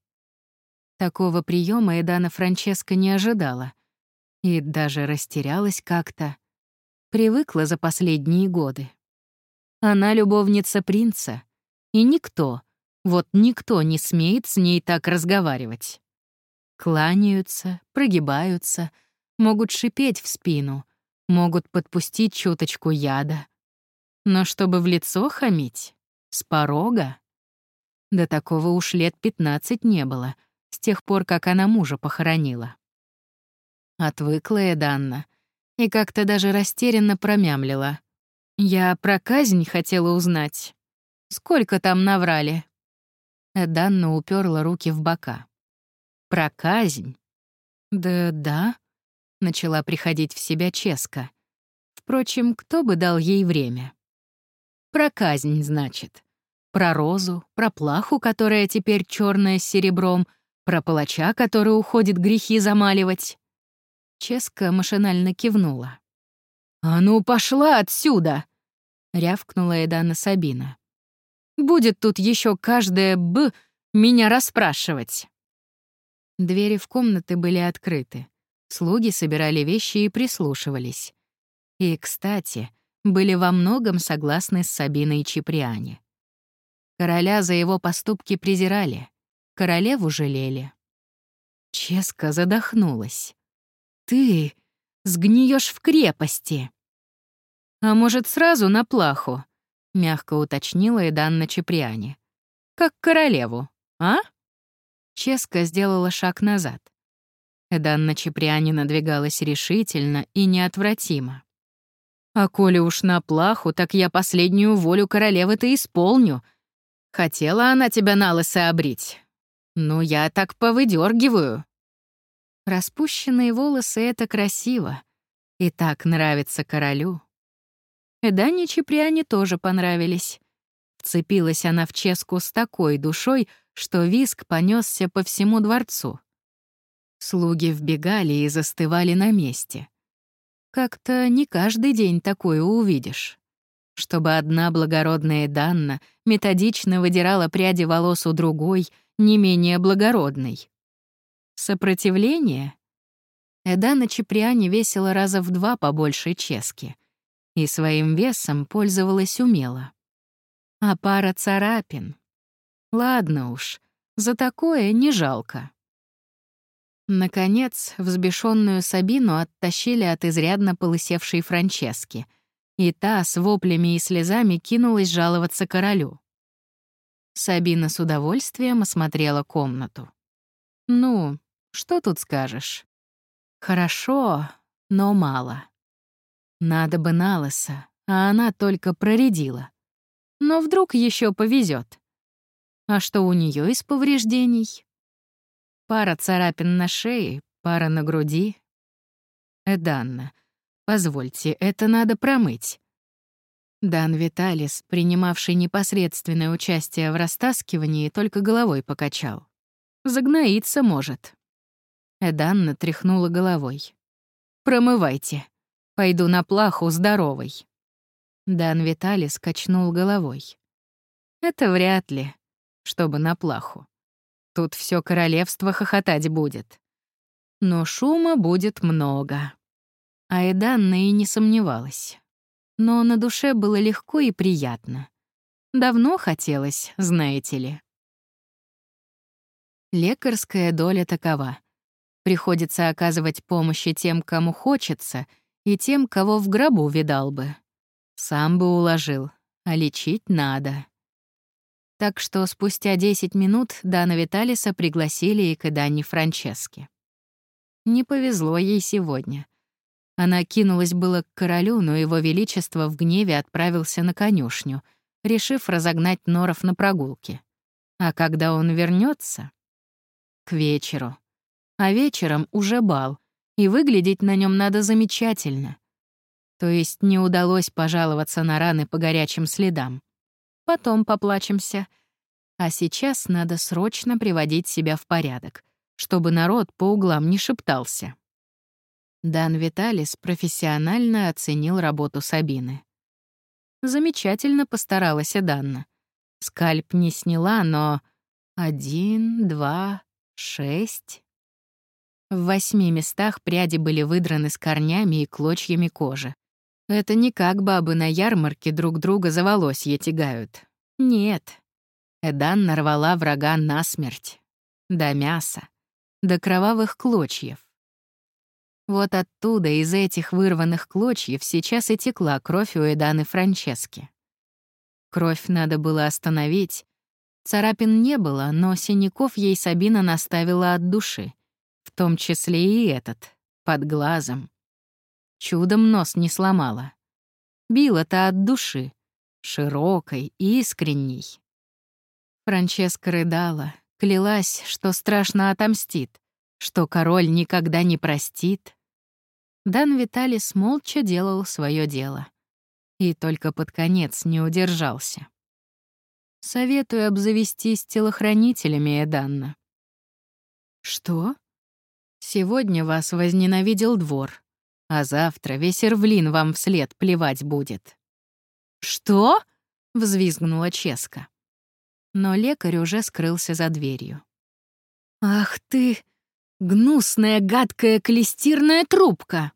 Такого приема Эдана Франческо не ожидала. И даже растерялась как-то. Привыкла за последние годы. Она любовница принца. И никто, вот никто не смеет с ней так разговаривать. Кланяются, прогибаются, могут шипеть в спину, могут подпустить чуточку яда. Но чтобы в лицо хамить? С порога? До такого уж лет пятнадцать не было — с тех пор, как она мужа похоронила. Отвыкла Эданна и как-то даже растерянно промямлила. «Я про казнь хотела узнать. Сколько там наврали?» Эданна уперла руки в бока. «Про казнь?» «Да, да», — начала приходить в себя Ческа. Впрочем, кто бы дал ей время? «Про казнь, значит. Про розу, про плаху, которая теперь черная с серебром — про палача, который уходит грехи замаливать. Ческа машинально кивнула. «А ну, пошла отсюда!» — рявкнула Эдана Сабина. «Будет тут еще каждая «б» меня расспрашивать». Двери в комнаты были открыты. Слуги собирали вещи и прислушивались. И, кстати, были во многом согласны с Сабиной Чиприани. Короля за его поступки презирали. Королеву жалели. Ческа задохнулась. «Ты сгниешь в крепости!» «А может, сразу на плаху?» — мягко уточнила и Данна Чеприани. «Как королеву, а?» Ческа сделала шаг назад. Эданна Чеприани надвигалась решительно и неотвратимо. «А коли уж на плаху, так я последнюю волю королевы-то исполню. Хотела она тебя на лысо обрить, ну, я так повыдергиваю. Распущенные волосы — это красиво. И так нравится королю. Эдане Чеприане тоже понравились. Вцепилась она в Ческу с такой душой, что виск понесся по всему дворцу. Слуги вбегали и застывали на месте. Как-то не каждый день такое увидишь. Чтобы одна благородная Данна методично выдирала пряди волос у другой — не менее благородный. Сопротивление? Эдана Чеприане весила раза в два побольше Чески и своим весом пользовалась умело. А пара царапин? Ладно уж, за такое не жалко. Наконец, взбешенную Сабину оттащили от изрядно полысевшей Франчески, и та с воплями и слезами кинулась жаловаться королю. Сабина с удовольствием осмотрела комнату. «Ну, что тут скажешь? Хорошо, но мало. Надо бы на лысо, а она только проредила. Но вдруг еще повезет. А что у нее из повреждений? Пара царапин на шее, пара на груди. Эданна, позвольте, это надо промыть. Дан Виталис, принимавший непосредственное участие в растаскивании, только головой покачал. Загноиться может. Эданна тряхнула головой. «Промывайте. Пойду на плаху здоровой». Дан Виталис качнул головой. «Это вряд ли, чтобы на плаху. Тут все королевство хохотать будет. Но шума будет много». А Эданна и не сомневалась. Но на душе было легко и приятно. Давно хотелось, знаете ли. Лекарская доля такова. Приходится оказывать помощь и тем, кому хочется, и тем, кого в гробу видал бы. Сам бы уложил, а лечить надо. Так что спустя 10 минут Дана Виталиса пригласили и к Дане Франческе. Не повезло ей сегодня. Она кинулась было к королю, но его величество в гневе отправился на конюшню, решив разогнать норов на прогулке. А когда он вернется, К вечеру. А вечером уже бал, и выглядеть на нем надо замечательно. То есть не удалось пожаловаться на раны по горячим следам. Потом поплачемся. А сейчас надо срочно приводить себя в порядок, чтобы народ по углам не шептался. Дан Виталис профессионально оценил работу Сабины. Замечательно постаралась Данна. Скальп не сняла, но один, два, шесть. В восьми местах пряди были выдраны с корнями и клочьями кожи. Это не как бабы на ярмарке друг друга за волосье тягают. Нет. Эдан нарвала врага насмерть. До мяса. До кровавых клочьев. Вот оттуда, из этих вырванных клочьев, сейчас и текла кровь у Эданы Франчески. Кровь надо было остановить. Царапин не было, но синяков ей Сабина наставила от души, том числе и этот, под глазом. Чудом нос не сломала. Била-то от души, широкой, искренней. Франческа рыдала, клялась, что страшно отомстит, что король никогда не простит. Дан Виталис молча делал свое дело. И только под конец не удержался. «Советую обзавестись телохранителями, Эданна». «Что?» «Сегодня вас возненавидел двор, а завтра весь Ирвлин вам вслед плевать будет». «Что?» — взвизгнула Ческа. Но лекарь уже скрылся за дверью. «Ах ты, гнусная, гадкая, клестирная трубка!»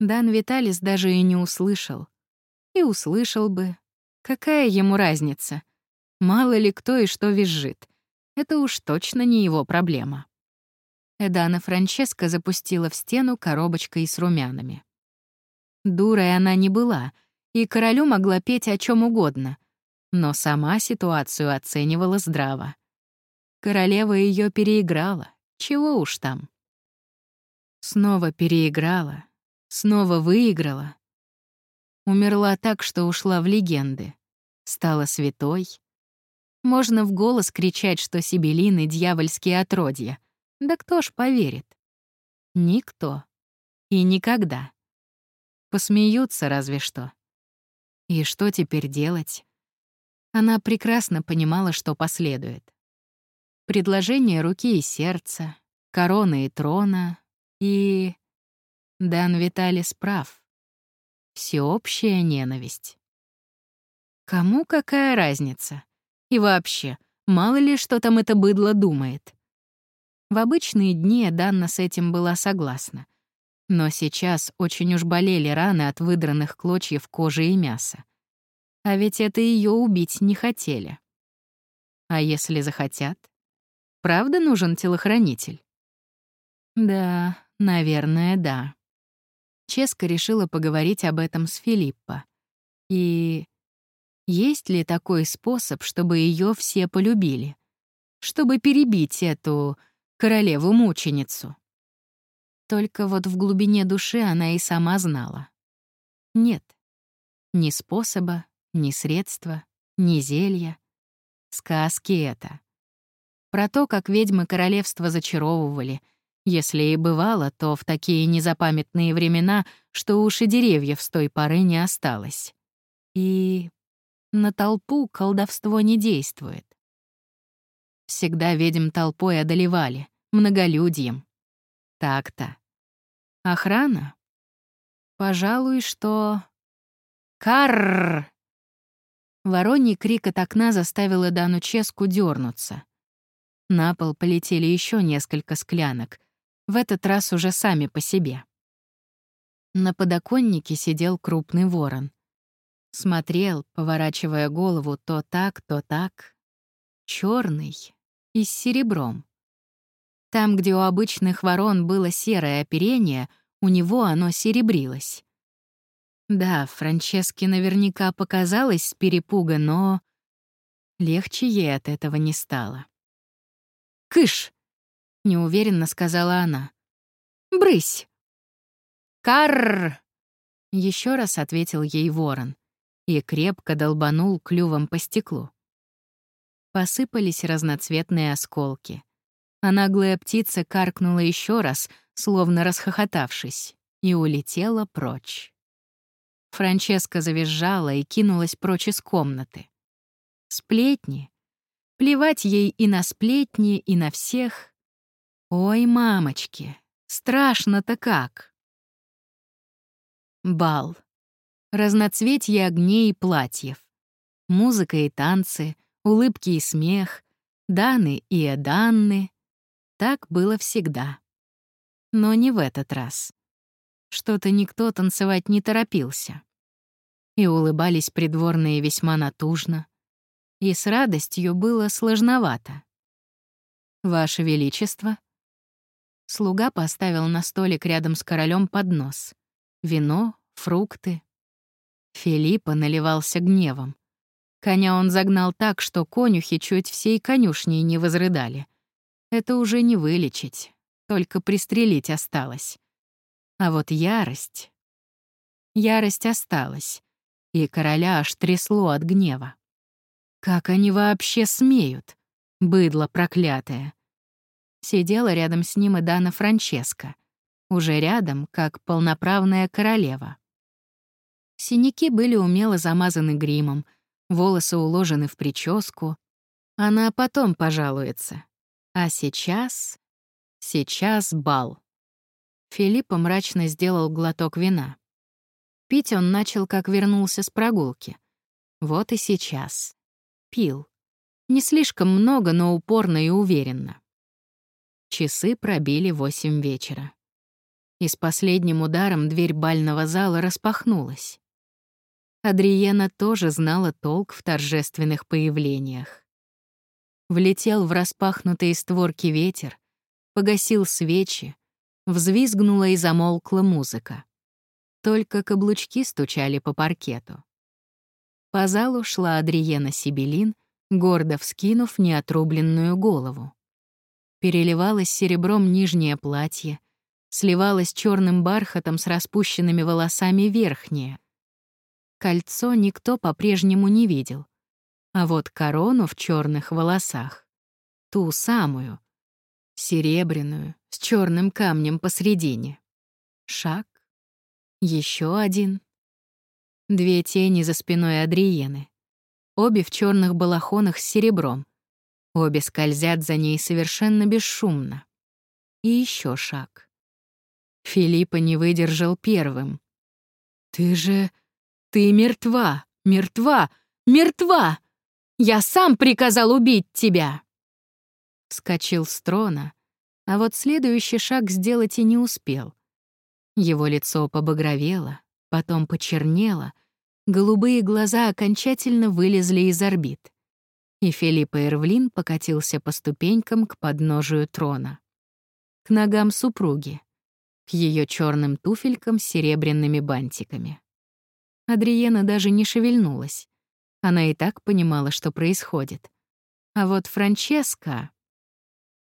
Дан Виталис даже и не услышал. И услышал бы. Какая ему разница? Мало ли кто и что визжит. Это уж точно не его проблема. Эдана Франческа запустила в стену коробочкой с румянами. Дурой она не была, и королю могла петь о чем угодно, но сама ситуацию оценивала здраво. Королева ее переиграла, чего уж там. Снова переиграла, Снова выиграла. Умерла так, что ушла в легенды. Стала святой. Можно в голос кричать, что Сибелины — дьявольские отродья. Да кто ж поверит? Никто. И никогда. Посмеются разве что. И что теперь делать? Она прекрасно понимала, что последует. Предложение руки и сердца, короны и трона и... Дан Виталис прав. Всеобщая ненависть. Кому какая разница? И вообще, мало ли, что там это быдло думает. В обычные дни Данна с этим была согласна. Но сейчас очень уж болели раны от выдранных клочьев кожи и мяса. А ведь это ее убить не хотели. А если захотят? Правда нужен телохранитель? Да, наверное, да. Ческа решила поговорить об этом с Филиппо. И есть ли такой способ, чтобы ее все полюбили? Чтобы перебить эту королеву-мученицу? Только вот в глубине души она и сама знала. Нет. Ни способа, ни средства, ни зелья. Сказки это. Про то, как ведьмы королевства зачаровывали — если и бывало, то в такие незапамятные времена, что уж и деревьев с той поры не осталось. И на толпу колдовство не действует. Всегда ведьм толпой одолевали, многолюдьем. Так-то. Охрана? Пожалуй, что... Карр! Вороний крик от окна заставил Дану Ческу дернуться. На пол полетели еще несколько склянок, в этот раз уже сами по себе. На подоконнике сидел крупный ворон. Смотрел, поворачивая голову то так, то так. черный и с серебром. Там, где у обычных ворон было серое оперение, у него оно серебрилось. Да, Франческе наверняка показалось с перепуга, но легче ей от этого не стало. «Кыш!» — неуверенно сказала она. «Брысь!» «Карр!» — еще раз ответил ей ворон и крепко долбанул клювом по стеклу. Посыпались разноцветные осколки. А наглая птица каркнула еще раз, словно расхохотавшись, и улетела прочь. Франческа завизжала и кинулась прочь из комнаты. Сплетни. Плевать ей и на сплетни, и на всех. Ой, мамочки, страшно-то как. Бал. Разноцветье огней и платьев. Музыка и танцы, улыбки и смех, Даны и Эданны. Так было всегда. Но не в этот раз. Что-то никто танцевать не торопился. И улыбались придворные весьма натужно. И с радостью было сложновато. «Ваше Величество», Слуга поставил на столик рядом с королем поднос. Вино, фрукты. Филиппа наливался гневом. Коня он загнал так, что конюхи чуть всей конюшней не возрыдали. Это уже не вылечить, только пристрелить осталось. А вот ярость... Ярость осталась, и короля аж трясло от гнева. Как они вообще смеют? Быдло проклятое. Сидела рядом с ним и Дана Франческо — уже рядом, как полноправная королева. Синяки были умело замазаны гримом, волосы уложены в прическу. Она потом пожалуется. А сейчас... Сейчас бал. Филиппа мрачно сделал глоток вина. Пить он начал, как вернулся с прогулки. Вот и сейчас. Пил. Не слишком много, но упорно и уверенно. Часы пробили восемь вечера и с последним ударом дверь бального зала распахнулась. Адриена тоже знала толк в торжественных появлениях. Влетел в распахнутые створки ветер, погасил свечи, взвизгнула и замолкла музыка. Только каблучки стучали по паркету. По залу шла Адриена Сибелин, гордо вскинув неотрубленную голову. Переливалось серебром нижнее платье, сливалась черным бархатом с распущенными волосами верхнее. Кольцо никто по-прежнему не видел. А вот корону в черных волосах, ту самую, серебряную, с черным камнем посредине. Шаг. Еще один. Две тени за спиной Адриены. Обе в черных балахонах с серебром. Обе скользят за ней совершенно бесшумно. И еще шаг. Филиппа не выдержал первым. «Ты же... ты мертва, мертва, мертва! Я сам приказал убить тебя!» Вскочил с трона, а вот следующий шаг сделать и не успел. Его лицо побагровело, потом почернело, голубые глаза окончательно вылезли из орбит. И Филипп Эрвлин покатился по ступенькам к подножию трона. К ногам супруги к ее черным туфелькам с серебряными бантиками. Адриена даже не шевельнулась. Она и так понимала, что происходит. А вот Франческа...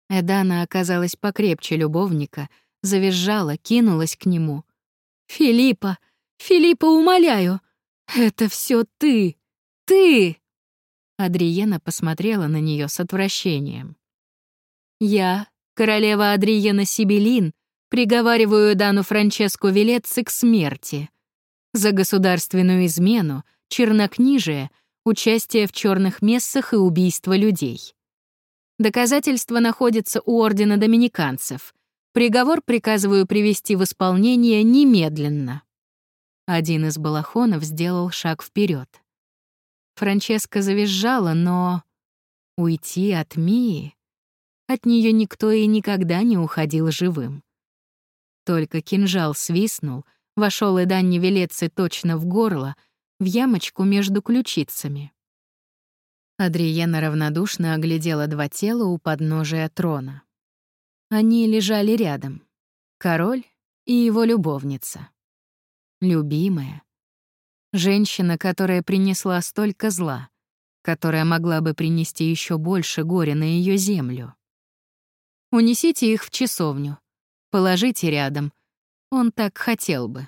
Эдана оказалась покрепче любовника, завизжала, кинулась к нему. «Филиппа! Филиппа, умоляю! Это все ты! Ты!» Адриена посмотрела на нее с отвращением. «Я, королева Адриена Сибелин, Приговариваю Дану Франческо Велецци к смерти. За государственную измену, чернокнижие, участие в черных мессах и убийство людей. Доказательства находятся у Ордена Доминиканцев. Приговор приказываю привести в исполнение немедленно». Один из балахонов сделал шаг вперед. Франческа завизжала, но... Уйти от Мии? От нее никто и никогда не уходил живым. Только кинжал свистнул, вошел и Данни Велецы точно в горло, в ямочку между ключицами. Адриена равнодушно оглядела два тела у подножия трона. Они лежали рядом. Король и его любовница. Любимая. Женщина, которая принесла столько зла, которая могла бы принести еще больше горя на ее землю. Унесите их в часовню. Положите рядом. Он так хотел бы.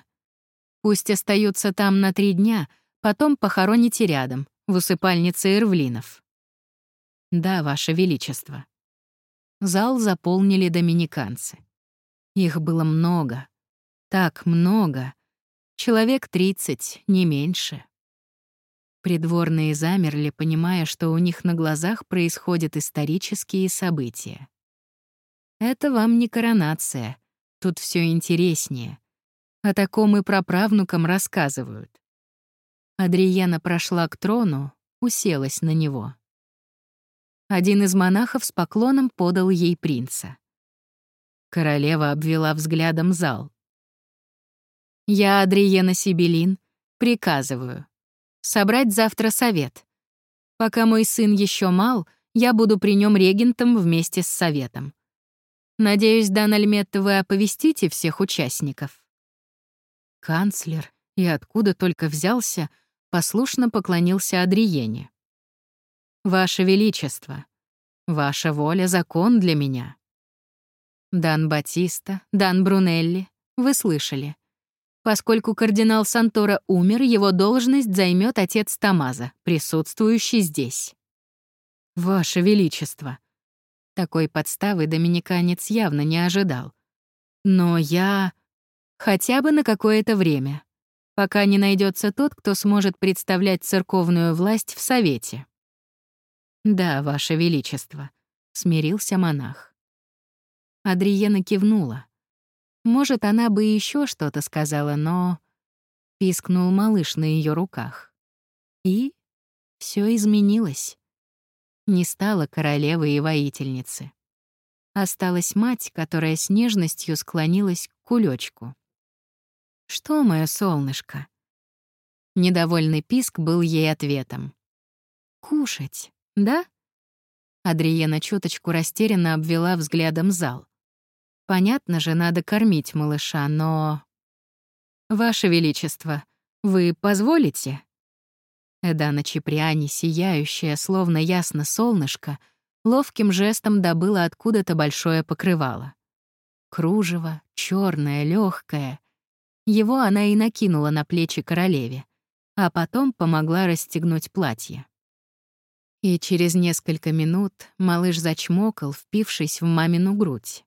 Пусть остаются там на три дня, потом похороните рядом, в усыпальнице Ирвлинов. Да, Ваше Величество. Зал заполнили доминиканцы. Их было много. Так много. Человек тридцать, не меньше. Придворные замерли, понимая, что у них на глазах происходят исторические события. Это вам не коронация. Тут все интереснее. О таком и праправнукам рассказывают. Адриена прошла к трону, уселась на него. Один из монахов с поклоном подал ей принца. Королева обвела взглядом зал. «Я, Адриена Сибелин, приказываю собрать завтра совет. Пока мой сын еще мал, я буду при нем регентом вместе с советом. Надеюсь, Дан Альмет, вы оповестите всех участников. Канцлер, и откуда только взялся, послушно поклонился Адриене. «Ваше Величество, ваша воля — закон для меня». Дан Батиста, Дан Брунелли, вы слышали. Поскольку кардинал Сантора умер, его должность займет отец Тамаза, присутствующий здесь. «Ваше Величество!» Такой подставы доминиканец явно не ожидал. «Но я...» «Хотя бы на какое-то время, пока не найдется тот, кто сможет представлять церковную власть в Совете». «Да, Ваше Величество», — смирился монах. Адриена кивнула. Может, она бы еще что-то сказала, но... Пискнул малыш на ее руках. И все изменилось. Не стала королевы и воительницы. Осталась мать, которая с нежностью склонилась к кулечку. «Что, мое солнышко?» Недовольный писк был ей ответом. «Кушать, да?» Адриена чуточку растерянно обвела взглядом зал. Понятно же, надо кормить малыша, но... «Ваше Величество, вы позволите?» Эдана Чеприани, сияющая, словно ясно солнышко, ловким жестом добыла откуда-то большое покрывало. Кружево, черное, легкое. Его она и накинула на плечи королеве, а потом помогла расстегнуть платье. И через несколько минут малыш зачмокал, впившись в мамину грудь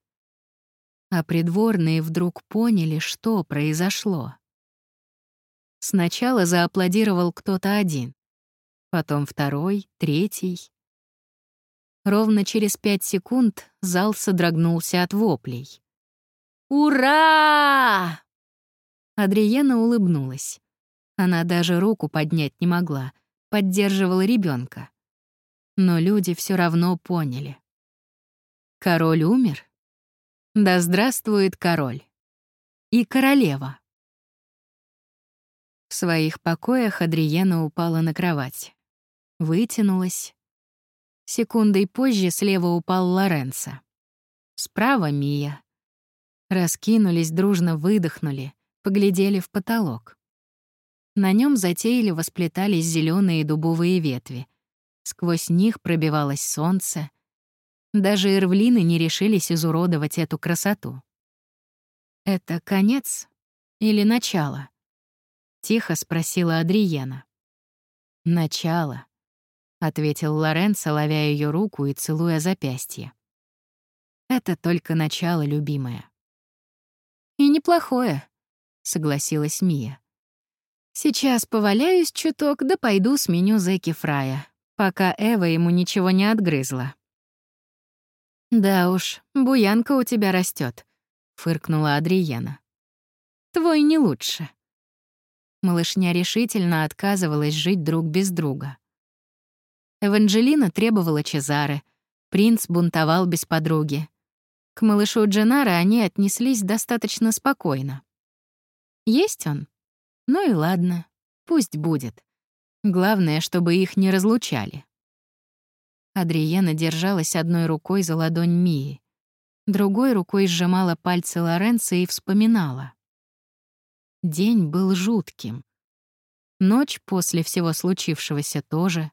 а придворные вдруг поняли, что произошло. Сначала зааплодировал кто-то один, потом второй, третий. Ровно через пять секунд зал содрогнулся от воплей. «Ура!» Адриена улыбнулась. Она даже руку поднять не могла, поддерживала ребенка. Но люди все равно поняли. Король умер? Да здравствует король. И королева. В своих покоях Адриена упала на кровать. Вытянулась. Секундой позже слева упал Лоренцо. Справа — Мия. Раскинулись, дружно выдохнули, поглядели в потолок. На нем затейливо сплетались зеленые дубовые ветви. Сквозь них пробивалось солнце — даже ирвлины не решились изуродовать эту красоту. «Это конец или начало?» — тихо спросила Адриена. «Начало», — ответил Лоренцо, ловя ее руку и целуя запястье. «Это только начало, любимая». «И неплохое», — согласилась Мия. «Сейчас поваляюсь чуток, да пойду сменю зэки Фрая, пока Эва ему ничего не отгрызла». Да уж, буянка у тебя растет, фыркнула Адриена. Твой не лучше. Малышня решительно отказывалась жить друг без друга. Эванжелина требовала Чезары, принц бунтовал без подруги. К малышу Дженара они отнеслись достаточно спокойно. Есть он? Ну и ладно, пусть будет. Главное, чтобы их не разлучали. Адриена держалась одной рукой за ладонь Мии, другой рукой сжимала пальцы Лоренца и вспоминала. День был жутким. Ночь после всего случившегося тоже,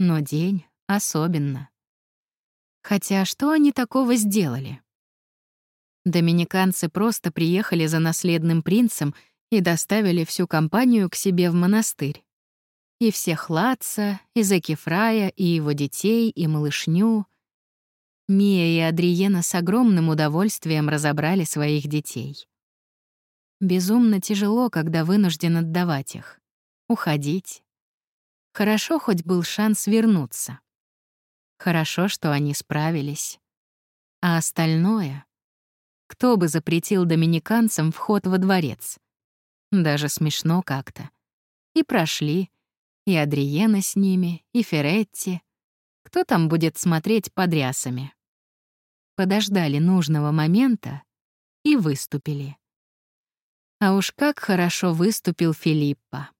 но день особенно. Хотя что они такого сделали? Доминиканцы просто приехали за наследным принцем и доставили всю компанию к себе в монастырь. И всех Латца, и Закифрая, и его детей, и малышню. Мия и Адриена с огромным удовольствием разобрали своих детей. Безумно тяжело, когда вынужден отдавать их. Уходить. Хорошо хоть был шанс вернуться. Хорошо, что они справились. А остальное... Кто бы запретил доминиканцам вход во дворец? Даже смешно как-то. И прошли. И Адриена с ними, и Феретти. Кто там будет смотреть под рясами? Подождали нужного момента и выступили. А уж как хорошо выступил Филиппа.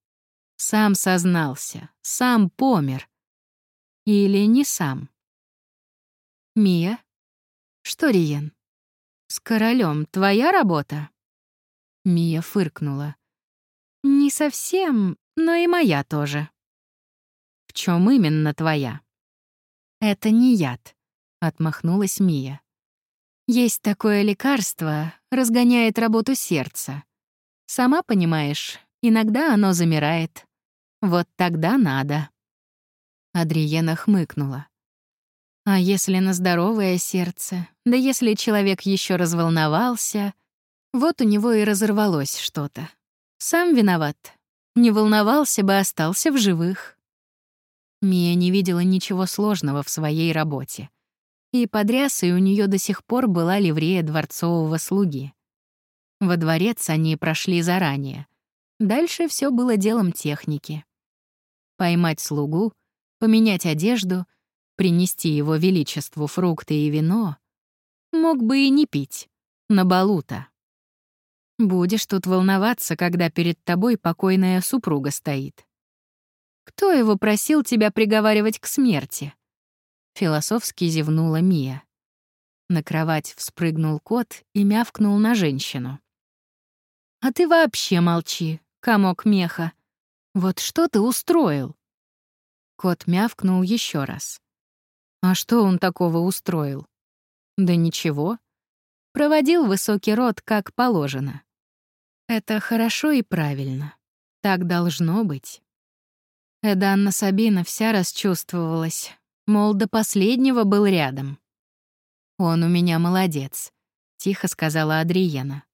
Сам сознался, сам помер. Или не сам. «Мия? Что, Риен? С королем твоя работа?» Мия фыркнула. «Не совсем, но и моя тоже». «В чем именно твоя?» «Это не яд», — отмахнулась Мия. «Есть такое лекарство, разгоняет работу сердца. Сама понимаешь, иногда оно замирает. Вот тогда надо». Адриена хмыкнула. А если на здоровое сердце, да если человек еще разволновался, вот у него и разорвалось что-то. Сам виноват. Не волновался бы, остался в живых. Мия не видела ничего сложного в своей работе. И под рясой у нее до сих пор была ливрея дворцового слуги. Во дворец они прошли заранее. Дальше все было делом техники. Поймать слугу, поменять одежду — принести его величеству фрукты и вино, мог бы и не пить, на балу-то. Будешь тут волноваться, когда перед тобой покойная супруга стоит. Кто его просил тебя приговаривать к смерти? Философски зевнула Мия. На кровать вспрыгнул кот и мявкнул на женщину. «А ты вообще молчи, комок меха. Вот что ты устроил?» Кот мявкнул еще раз. А что он такого устроил? Да ничего. Проводил высокий род как положено. Это хорошо и правильно. Так должно быть. Эданна Сабина вся расчувствовалась, мол, до последнего был рядом. «Он у меня молодец», — тихо сказала Адриена.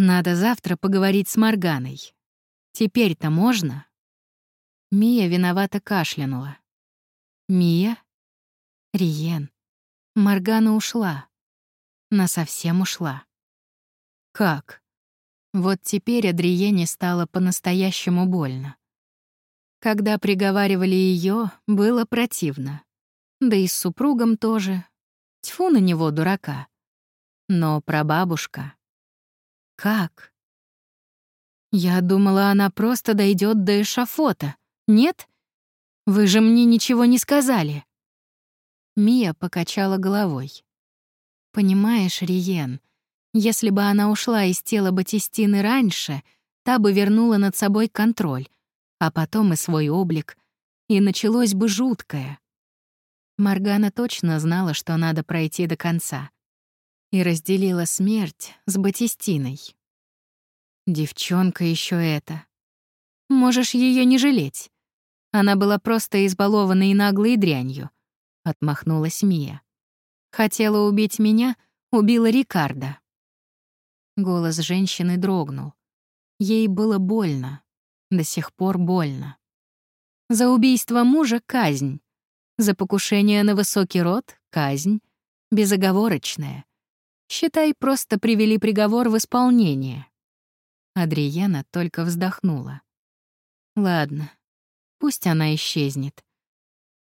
«Надо завтра поговорить с Морганой. Теперь-то можно?» Мия виновато кашлянула. «Мия?» Риен. Маргана ушла. Насовсем ушла. Как? Вот теперь Адриене стало по-настоящему больно. Когда приговаривали ее, было противно. Да и с супругом тоже. Тьфу на него, дурака. Но прабабушка... Как? Я думала, она просто дойдет до эшафота. Нет? Вы же мне ничего не сказали. Мия покачала головой. «Понимаешь, Риен, если бы она ушла из тела Батистины раньше, та бы вернула над собой контроль, а потом и свой облик, и началось бы жуткое. Маргана точно знала, что надо пройти до конца, и разделила смерть с Батистиной. Девчонка еще это. Можешь ее не жалеть. Она была просто избалованной наглой дрянью отмахнулась Мия. Хотела убить меня, убила Рикардо. Голос женщины дрогнул. Ей было больно. До сих пор больно. За убийство мужа — казнь. За покушение на высокий род — казнь. Безоговорочное. Считай, просто привели приговор в исполнение. Адриена только вздохнула. Ладно, пусть она исчезнет.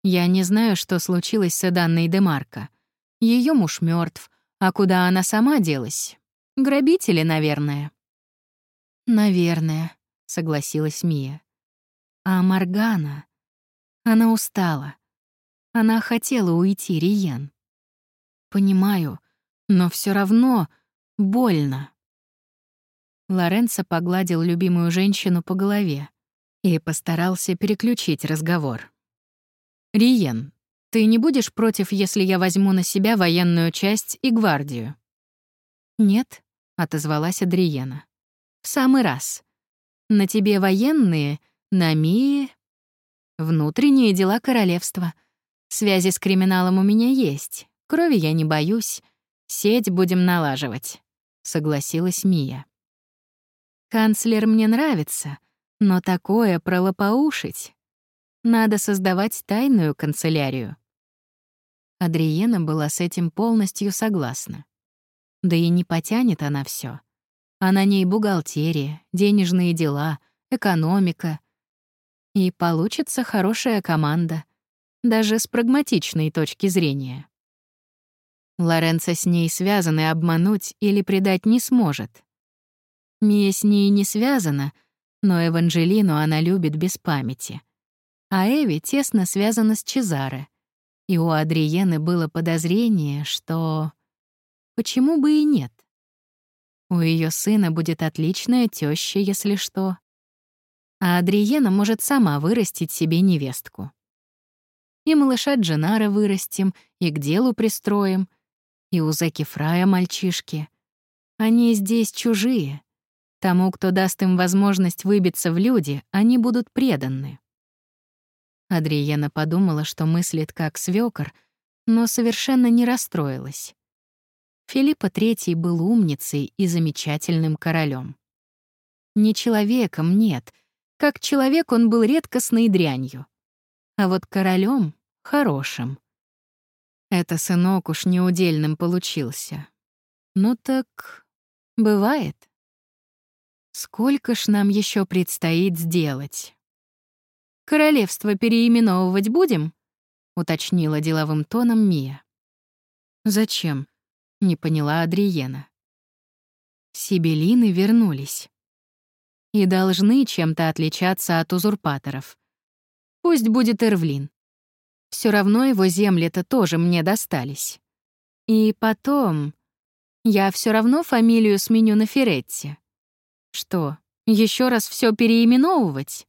Я не знаю, что случилось с Эданной Демарко. Ее муж мертв, а куда она сама делась? Грабители, наверное. Наверное, согласилась Мия. А Маргана? Она устала. Она хотела уйти, Риен. Понимаю, но все равно больно. Лоренцо погладил любимую женщину по голове и постарался переключить разговор. «Риен, ты не будешь против, если я возьму на себя военную часть и гвардию?» «Нет», — отозвалась Адриена. «В самый раз. На тебе военные, на Мии — внутренние дела королевства. Связи с криминалом у меня есть, крови я не боюсь. Сеть будем налаживать», — согласилась Мия. «Канцлер мне нравится, но такое пролопоушить. Надо создавать тайную канцелярию». Адриена была с этим полностью согласна. Да и не потянет она все. А на ней бухгалтерия, денежные дела, экономика. И получится хорошая команда, даже с прагматичной точки зрения. Лоренцо с ней связан обмануть или предать не сможет. Мия с ней не связана, но Эванжелину она любит без памяти. А Эви тесно связана с Чезаре. И у Адриены было подозрение, что... Почему бы и нет? У ее сына будет отличная теща, если что. А Адриена может сама вырастить себе невестку. И малыша Дженара вырастим, и к делу пристроим, и у Зеки Фрая мальчишки. Они здесь чужие. Тому, кто даст им возможность выбиться в люди, они будут преданы. Адриена подумала, что мыслит как свёкор, но совершенно не расстроилась. Филиппа III был умницей и замечательным королем. Не человеком, нет. Как человек он был редкостной дрянью. А вот королем — хорошим. Это сынок уж неудельным получился. Ну так бывает. Сколько ж нам еще предстоит сделать? «Королевство переименовывать будем?» — уточнила деловым тоном Мия. «Зачем?» — не поняла Адриена. Сибелины вернулись. И должны чем-то отличаться от узурпаторов. Пусть будет Эрвлин. Все равно его земли-то тоже мне достались. И потом... Я все равно фамилию сменю на Феретти. Что, еще раз все переименовывать?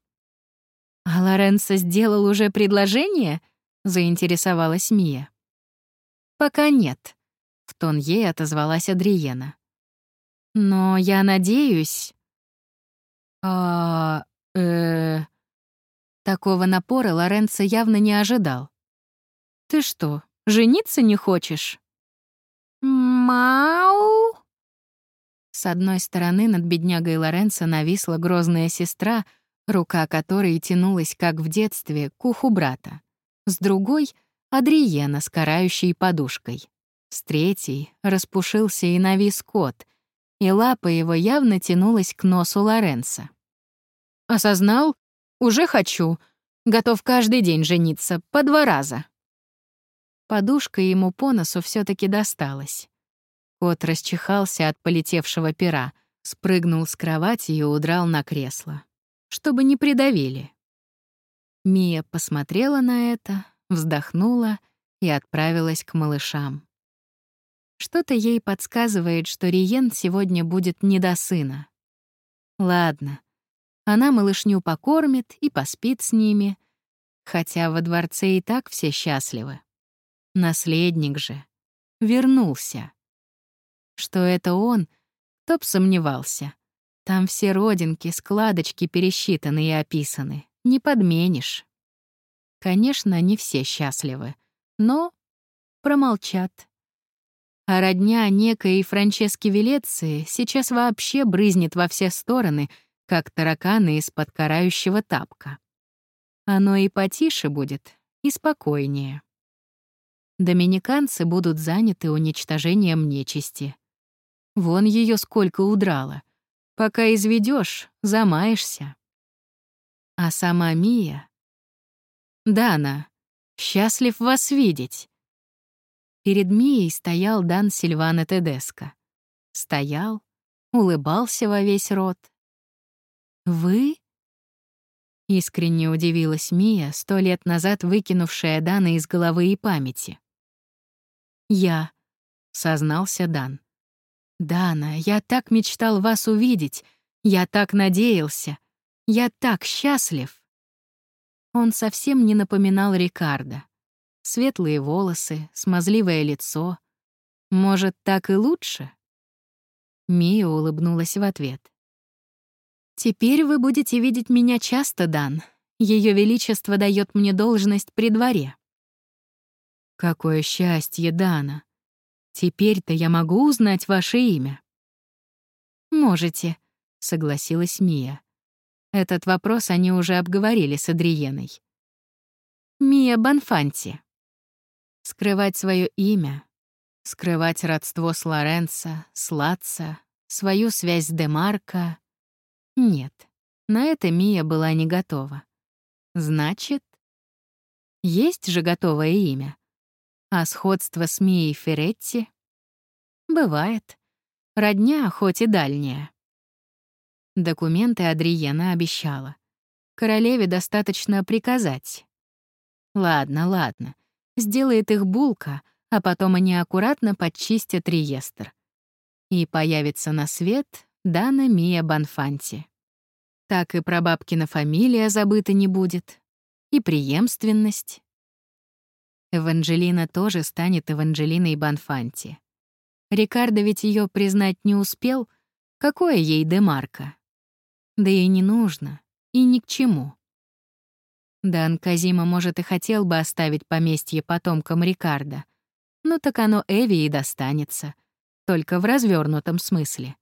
«А Лоренцо сделал уже предложение?» — заинтересовалась Мия. «Пока нет», — в тон ей отозвалась Адриена. «Но я надеюсь...» «А... э...» Такого напора Лоренцо явно не ожидал. «Ты что, жениться не хочешь?» «Мау!» С одной стороны над беднягой Лоренцо нависла грозная сестра — рука которой тянулась, как в детстве, к уху брата. С другой — Адриена с карающей подушкой. С третьей распушился и навис кот, и лапа его явно тянулась к носу Лоренца. «Осознал? Уже хочу. Готов каждый день жениться, по два раза». Подушка ему по носу все таки досталась. Кот расчихался от полетевшего пера, спрыгнул с кровати и удрал на кресло чтобы не придавили. Мия посмотрела на это, вздохнула и отправилась к малышам. Что-то ей подсказывает, что Риен сегодня будет не до сына. Ладно, она малышню покормит и поспит с ними, хотя во дворце и так все счастливы. Наследник же вернулся. Что это он, кто б сомневался. Там все родинки, складочки пересчитаны и описаны. Не подменишь. Конечно, не все счастливы, но промолчат. А родня некой Франчески Велеции сейчас вообще брызнет во все стороны, как тараканы из-под карающего тапка. Оно и потише будет, и спокойнее. Доминиканцы будут заняты уничтожением нечисти. Вон ее сколько удрало. Пока изведешь, замаешься. А сама Мия... Дана, счастлив вас видеть. Перед Мией стоял Дан Сильвана Тедеско. Стоял, улыбался во весь рот. «Вы?» Искренне удивилась Мия, сто лет назад выкинувшая Дана из головы и памяти. «Я», — сознался Дан. «Дана, я так мечтал вас увидеть, я так надеялся, я так счастлив». Он совсем не напоминал Рикардо. Светлые волосы, смазливое лицо. Может, так и лучше? Мия улыбнулась в ответ. «Теперь вы будете видеть меня часто, Дан. Ее Величество дает мне должность при дворе». «Какое счастье, Дана! Теперь-то я могу узнать ваше имя?» «Можете», — согласилась Мия. Этот вопрос они уже обговорили с Адриеной. «Мия Банфанти». Скрывать свое имя, скрывать родство с Лоренцо, с Латца, свою связь с Демарко нет, на это Мия была не готова. Значит, есть же готовое имя. А сходство с Мией Феретти? Бывает. Родня, хоть и дальняя. Документы Адриена обещала. Королеве достаточно приказать. Ладно, ладно. Сделает их булка, а потом они аккуратно подчистят реестр. И появится на свет Дана Мия Банфанти. Так и прабабкина фамилия забыта не будет. И преемственность. Эванжелина тоже станет Эванжелиной Банфанти. Рикардо ведь ее признать не успел, какое ей демарка. Да и не нужно, и ни к чему. Дан Казима, может, и хотел бы оставить поместье потомкам Рикардо, но так оно Эви и достанется, только в развернутом смысле,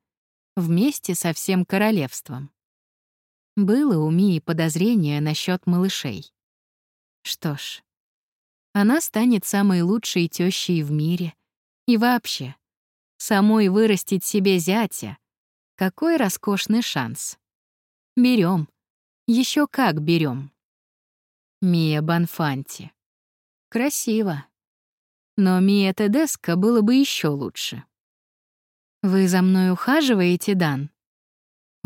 вместе со всем королевством. Было у Мии подозрение насчет малышей. Что ж, она станет самой лучшей тещей в мире. И вообще, самой вырастить себе зятя. Какой роскошный шанс. Берем. Еще как берем. Мия Банфанти. Красиво. Но Мия Тедеско было бы еще лучше. «Вы за мной ухаживаете, Дан?»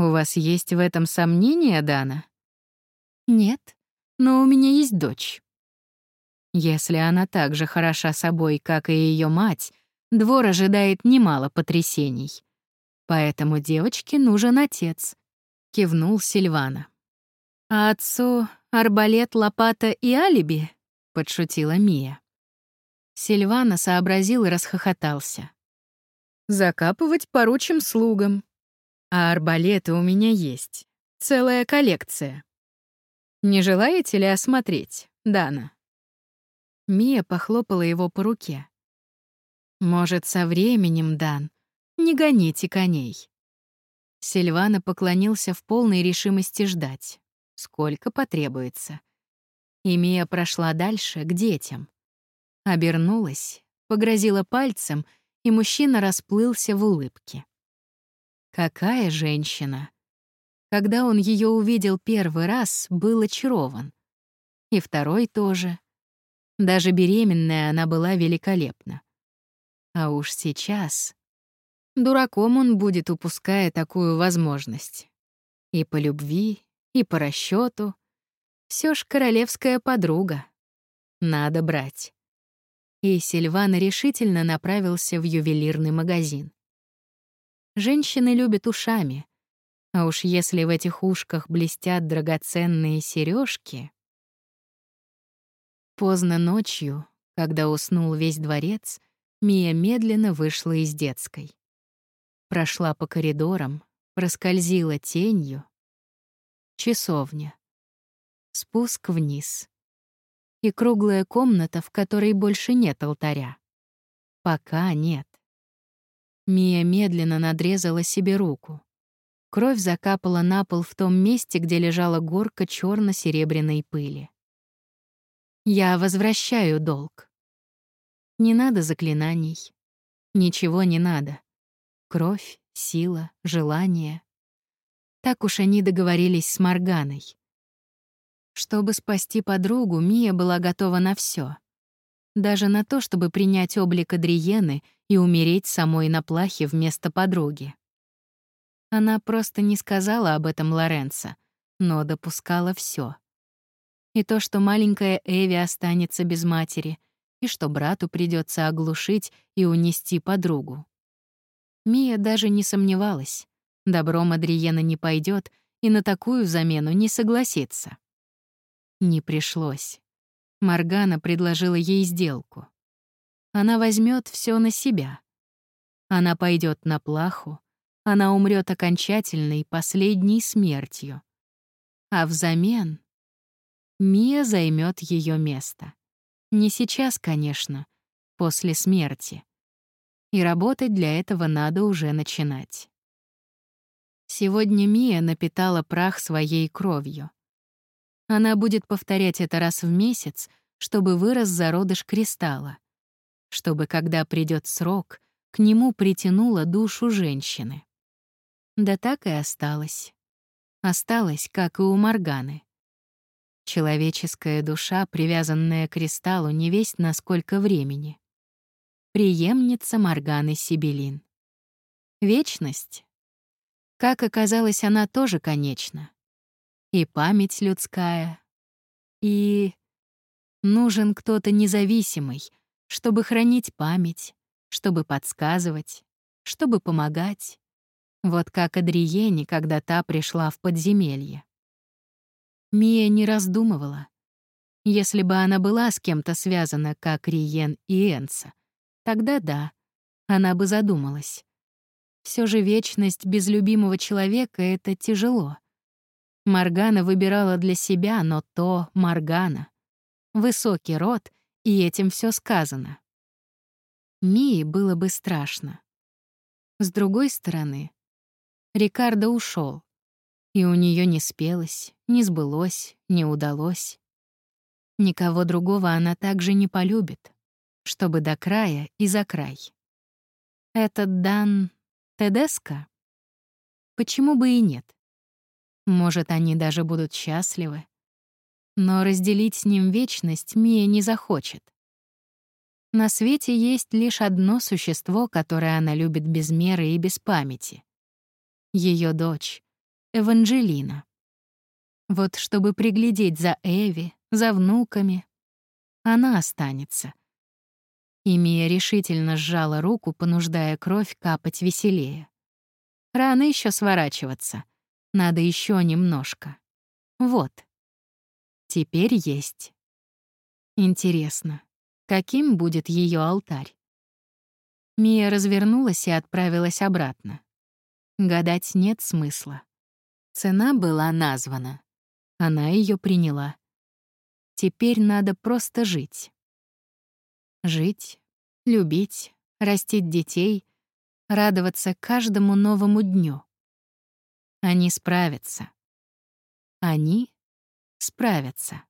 У вас есть в этом сомнения, Дана? Нет, но у меня есть дочь. Если она так же хороша собой, как и ее мать, двор ожидает немало потрясений. Поэтому девочке нужен отец, кивнул Сильвана. А отцу арбалет, лопата и алиби? подшутила Мия. Сильвана сообразил и расхохотался. Закапывать поручим слугам. А арбалеты у меня есть. Целая коллекция. Не желаете ли осмотреть, Дана?» Мия похлопала его по руке. «Может, со временем, Дан, не гоните коней». Сильвана поклонился в полной решимости ждать. Сколько потребуется. И Мия прошла дальше, к детям. Обернулась, погрозила пальцем, и мужчина расплылся в улыбке. Какая женщина! Когда он ее увидел первый раз, был очарован. И второй тоже. Даже беременная она была великолепна. А уж сейчас... Дураком он будет, упуская такую возможность. И по любви, и по расчету. Все ж королевская подруга. Надо брать. И Сильвана решительно направился в ювелирный магазин. Женщины любят ушами. А уж если в этих ушках блестят драгоценные сережки. Поздно ночью, когда уснул весь дворец, Мия медленно вышла из детской. Прошла по коридорам, проскользила тенью. Часовня. Спуск вниз. И круглая комната, в которой больше нет алтаря. Пока нет. Мия медленно надрезала себе руку. Кровь закапала на пол в том месте, где лежала горка черно серебряной пыли. «Я возвращаю долг». Не надо заклинаний. Ничего не надо. Кровь, сила, желание. Так уж они договорились с Морганой. Чтобы спасти подругу, Мия была готова на все, Даже на то, чтобы принять облик Адриены и умереть самой на плахе вместо подруги. Она просто не сказала об этом Лоренцо, но допускала все. И то, что маленькая Эви останется без матери, и что брату придется оглушить и унести подругу. Мия даже не сомневалась. Добром Адриена не пойдет и на такую замену не согласится. Не пришлось. Маргана предложила ей сделку. Она возьмет все на себя. Она пойдет на плаху, она умрет окончательной последней смертью. А взамен Мия займет ее место. Не сейчас, конечно, после смерти. И работать для этого надо уже начинать. Сегодня Мия напитала прах своей кровью. Она будет повторять это раз в месяц, чтобы вырос зародыш кристалла, чтобы, когда придет срок, к нему притянула душу женщины. Да так и осталось. Осталось, как и у Морганы. Человеческая душа, привязанная к кристаллу не весть на сколько времени. Приемница Морганы Сибелин. Вечность. Как оказалось, она тоже конечна. И память людская, и... Нужен кто-то независимый, чтобы хранить память, чтобы подсказывать, чтобы помогать. Вот как Адриене, когда та пришла в подземелье. Мия не раздумывала. Если бы она была с кем-то связана, как Риен и Энса, тогда да, она бы задумалась. Все же вечность без любимого человека — это тяжело. Маргана выбирала для себя, но то Маргана. Высокий род, и этим все сказано. Мии было бы страшно. С другой стороны, Рикардо ушел, и у нее не спелось, не сбылось, не удалось. Никого другого она также не полюбит, чтобы до края и за край. Этот Дан Тедеско? Почему бы и нет? Может, они даже будут счастливы. Но разделить с ним вечность Мия не захочет. На свете есть лишь одно существо, которое она любит без меры и без памяти ее дочь, Эванжелина. Вот чтобы приглядеть за Эви, за внуками, она останется. И Мия решительно сжала руку, понуждая кровь капать веселее. Рано еще сворачиваться. Надо еще немножко. Вот. Теперь есть. Интересно, каким будет ее алтарь? Мия развернулась и отправилась обратно. Гадать нет смысла. Цена была названа. Она ее приняла. Теперь надо просто жить. Жить, любить, растить детей, радоваться каждому новому дню. Они справятся. Они справятся.